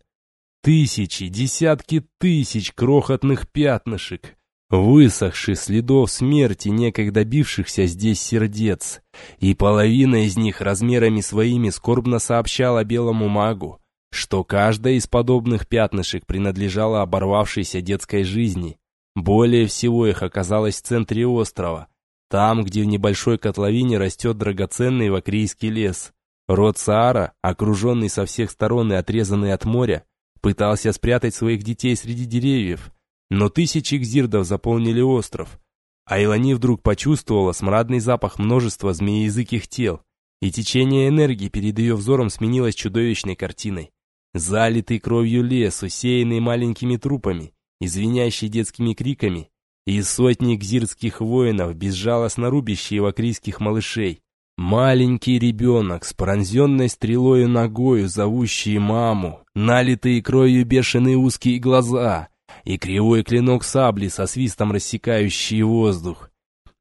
Тысячи, десятки тысяч крохотных пятнышек, высохших следов смерти некогда бившихся здесь сердец. И половина из них размерами своими скорбно сообщала белому магу, что каждая из подобных пятнышек принадлежала оборвавшейся детской жизни. Более всего их оказалось в центре острова, там, где в небольшой котловине растет драгоценный вакрийский лес. Род Саара, окруженный со всех сторон и отрезанный от моря, пытался спрятать своих детей среди деревьев, но тысячи гзирдов заполнили остров. А Илани вдруг почувствовала смрадный запах множества змееязыких тел, и течение энергии перед ее взором сменилось чудовищной картиной. Залитый кровью лес, усеянный маленькими трупами, извиняющий детскими криками, и сотни гзирских воинов, безжалостно рубящие вакрийских малышей. Маленький ребенок с пронзенной стрелою ногою, зовущий маму, налитые кровью бешеные узкие глаза и кривой клинок сабли со свистом рассекающий воздух.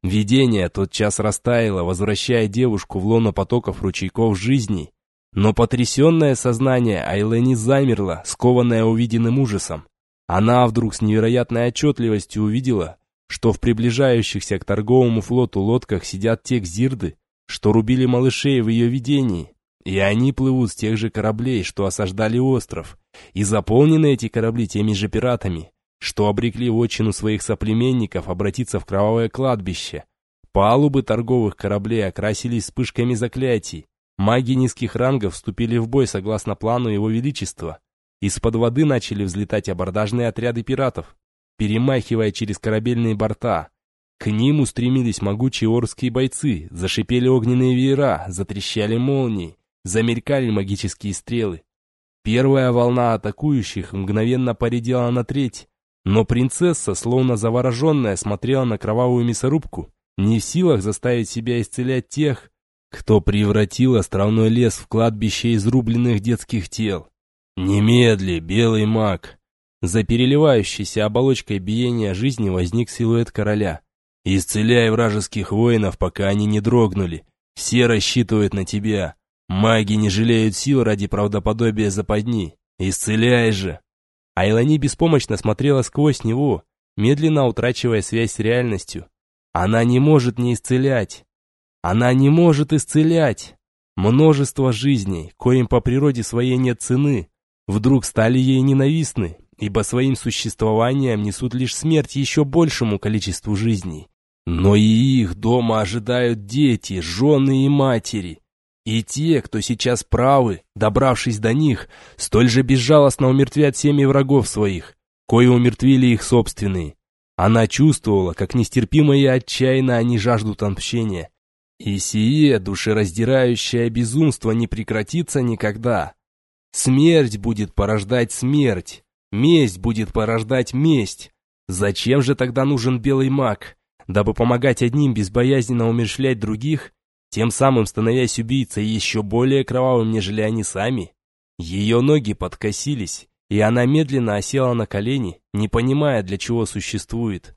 Видение тотчас растаяло, возвращая девушку в лоно потоков ручейков жизни, но потрясенное сознание Айлени замерло, скованное увиденным ужасом. Она вдруг с невероятной отчетливостью увидела, что в приближающихся к торговому флоту лодках сидят те гзирды, что рубили малышей в ее видении, и они плывут с тех же кораблей, что осаждали остров, и заполнены эти корабли теми же пиратами, что обрекли отчину своих соплеменников обратиться в кровавое кладбище. Палубы торговых кораблей окрасились вспышками заклятий, маги низких рангов вступили в бой согласно плану его величества, из-под воды начали взлетать абордажные отряды пиратов, перемахивая через корабельные борта. К ним устремились могучие орские бойцы, зашипели огненные веера, затрещали молнии, замелькали магические стрелы. Первая волна атакующих мгновенно поредела на треть, но принцесса, словно завороженная, смотрела на кровавую мясорубку, не в силах заставить себя исцелять тех, кто превратил островной лес в кладбище изрубленных детских тел. «Немедли, белый маг!» За переливающейся оболочкой биения жизни возник силуэт короля. «Исцеляй вражеских воинов, пока они не дрогнули. Все рассчитывают на тебя. Маги не жалеют сил ради правдоподобия западни. Исцеляй же!» Айлани беспомощно смотрела сквозь него, медленно утрачивая связь с реальностью. Она не может не исцелять. Она не может исцелять. Множество жизней, коим по природе своей нет цены, вдруг стали ей ненавистны, ибо своим существованием несут лишь смерть еще большему количеству жизней. Но и их дома ожидают дети, жены и матери. И те, кто сейчас правы, добравшись до них, столь же безжалостно умертвят семьи врагов своих, кои умертвили их собственные. Она чувствовала, как нестерпимо и отчаянно они жаждут отмщения. И сие душераздирающее безумство не прекратится никогда. Смерть будет порождать смерть. Месть будет порождать месть. Зачем же тогда нужен белый маг? Дабы помогать одним безбоязненно умершлять других? тем самым становясь убийцей еще более кровавым, нежели они сами. Ее ноги подкосились, и она медленно осела на колени, не понимая, для чего существует.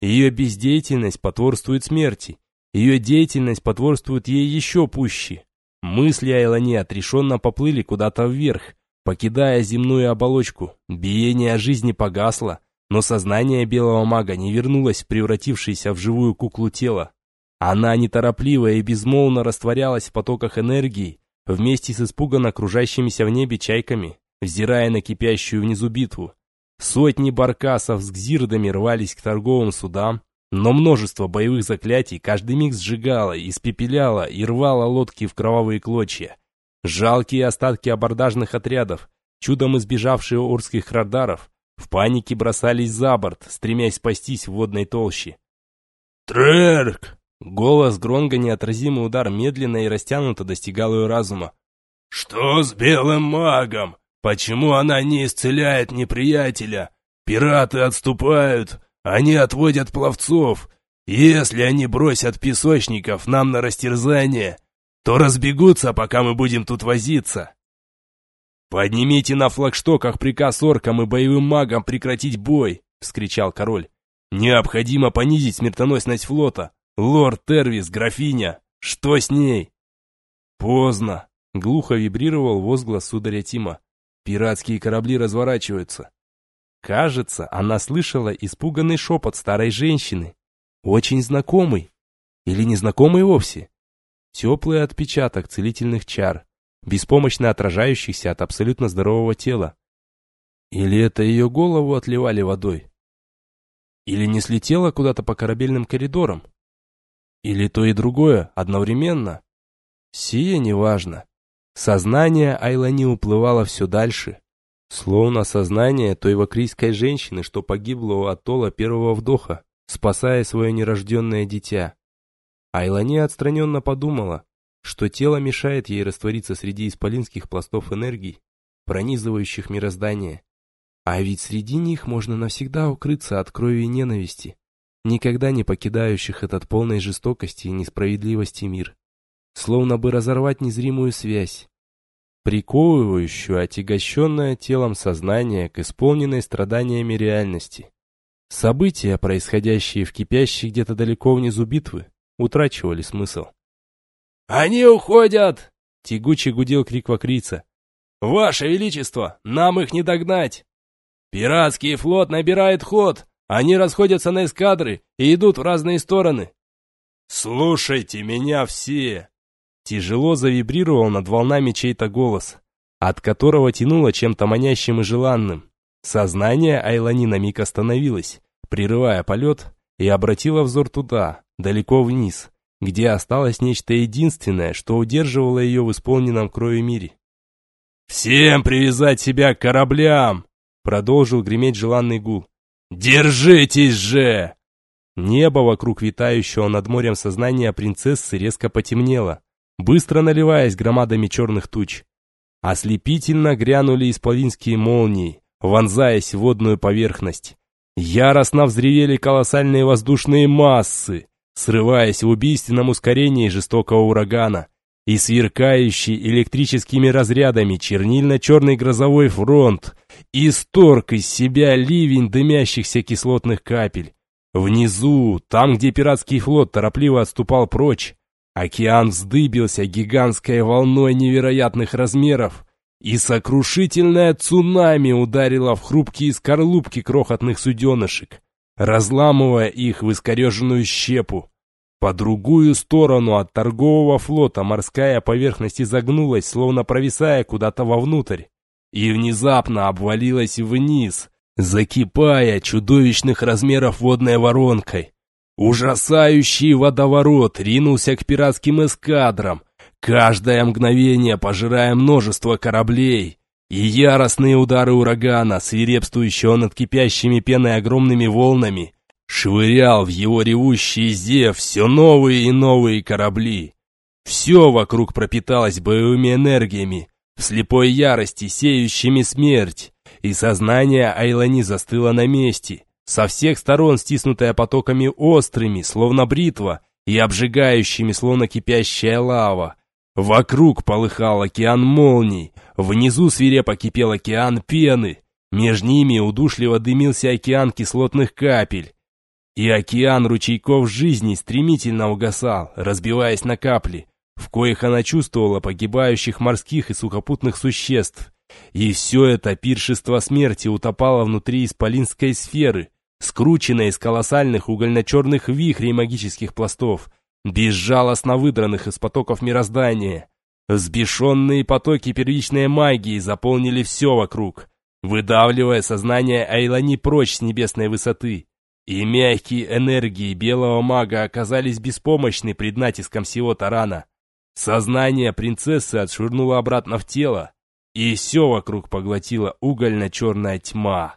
Ее бездеятельность потворствует смерти, ее деятельность потворствует ей еще пуще. Мысли Айлани отрешенно поплыли куда-то вверх, покидая земную оболочку, биение жизни погасло, но сознание белого мага не вернулось в превратившееся в живую куклу тело. Она неторопливо и безмолвно растворялась в потоках энергии вместе с испуганно окружающимися в небе чайками, взирая на кипящую внизу битву. Сотни баркасов с гзирдами рвались к торговым судам, но множество боевых заклятий каждый миг сжигало, испепеляло и рвало лодки в кровавые клочья. Жалкие остатки абордажных отрядов, чудом избежавшие орских радаров, в панике бросались за борт, стремясь спастись в водной толще. «Трерк!» Голос Гронга неотразимый удар медленно и растянуто достигал ее разума. «Что с белым магом? Почему она не исцеляет неприятеля? Пираты отступают, они отводят пловцов. Если они бросят песочников нам на растерзание, то разбегутся, пока мы будем тут возиться». «Поднимите на флагштоках приказ оркам и боевым магам прекратить бой!» — вскричал король. «Необходимо понизить смертоносность флота. Лорд Тервис, графиня, что с ней?» «Поздно!» — глухо вибрировал возглас сударя Тима. «Пиратские корабли разворачиваются». Кажется, она слышала испуганный шепот старой женщины. Очень знакомый. Или незнакомый вовсе. Теплый отпечаток целительных чар, беспомощно отражающихся от абсолютно здорового тела. Или это ее голову отливали водой? Или не слетела куда-то по корабельным коридорам? Или то и другое одновременно? Сие неважно. Сознание Айлани уплывало все дальше. Словно сознание той вакрийской женщины, что погибло у атолла первого вдоха, спасая свое нерожденное дитя. Айлани отстраненно подумала, что тело мешает ей раствориться среди исполинских пластов энергий, пронизывающих мироздание. А ведь среди них можно навсегда укрыться от крови и ненависти, никогда не покидающих этот полной жестокости и несправедливости мир. Словно бы разорвать незримую связь, приковывающую отягощенное телом сознание к исполненной страданиями реальности. События, происходящие в кипящей где-то далеко внизу битвы, утрачивали смысл. «Они уходят!» — тягуче гудел крик вакрица. «Ваше Величество, нам их не догнать! Пиратский флот набирает ход, они расходятся на эскадры и идут в разные стороны!» «Слушайте меня все!» Тяжело завибрировал над волнами чей-то голос, от которого тянуло чем-то манящим и желанным. Сознание Айлани на миг остановилось, прерывая полет, и обратило взор туда, далеко вниз, где осталось нечто единственное, что удерживало ее в исполненном крови мире. «Всем привязать себя к кораблям!» Продолжил греметь желанный гул. «Держитесь же!» Небо вокруг витающего над морем сознания принцессы резко потемнело, быстро наливаясь громадами черных туч. Ослепительно грянули исполинские молнии, вонзаясь в водную поверхность. Яростно взревели колоссальные воздушные массы, срываясь в убийственном ускорении жестокого урагана, и сверкающий электрическими разрядами чернильно-черный грозовой фронт исторг из себя ливень дымящихся кислотных капель. Внизу, там, где пиратский флот торопливо отступал прочь, океан вздыбился гигантской волной невероятных размеров, и сокрушительное цунами ударило в хрупкие скорлупки крохотных суденышек, разламывая их в искореженную щепу. По другую сторону от торгового флота морская поверхность изогнулась, словно провисая куда-то вовнутрь, и внезапно обвалилась вниз, закипая чудовищных размеров водной воронкой. Ужасающий водоворот ринулся к пиратским эскадрам, каждое мгновение пожирая множество кораблей, и яростные удары урагана, свирепствующего над кипящими пеной огромными волнами, швырял в его ревущий зев все новые и новые корабли. Все вокруг пропиталось боевыми энергиями, в слепой ярости, сеющими смерть, и сознание Айлани застыло на месте, со всех сторон стиснутое потоками острыми, словно бритва, и обжигающими, словно кипящая лава. Вокруг полыхал океан молний, внизу свирепо кипел океан пены, между ними удушливо дымился океан кислотных капель. И океан ручейков жизни стремительно угасал, разбиваясь на капли, в коих она чувствовала погибающих морских и сухопутных существ. И все это пиршество смерти утопало внутри исполинской сферы, скрученной из колоссальных угольно-черных вихрей магических пластов, безжалостно выдранных из потоков мироздания. Взбешенные потоки первичной магии заполнили все вокруг, выдавливая сознание Айлани прочь с небесной высоты. И мягкие энергии белого мага оказались беспомощны пред натиском всего тарана. Сознание принцессы отшвырнуло обратно в тело, и все вокруг поглотила угольно-черная тьма.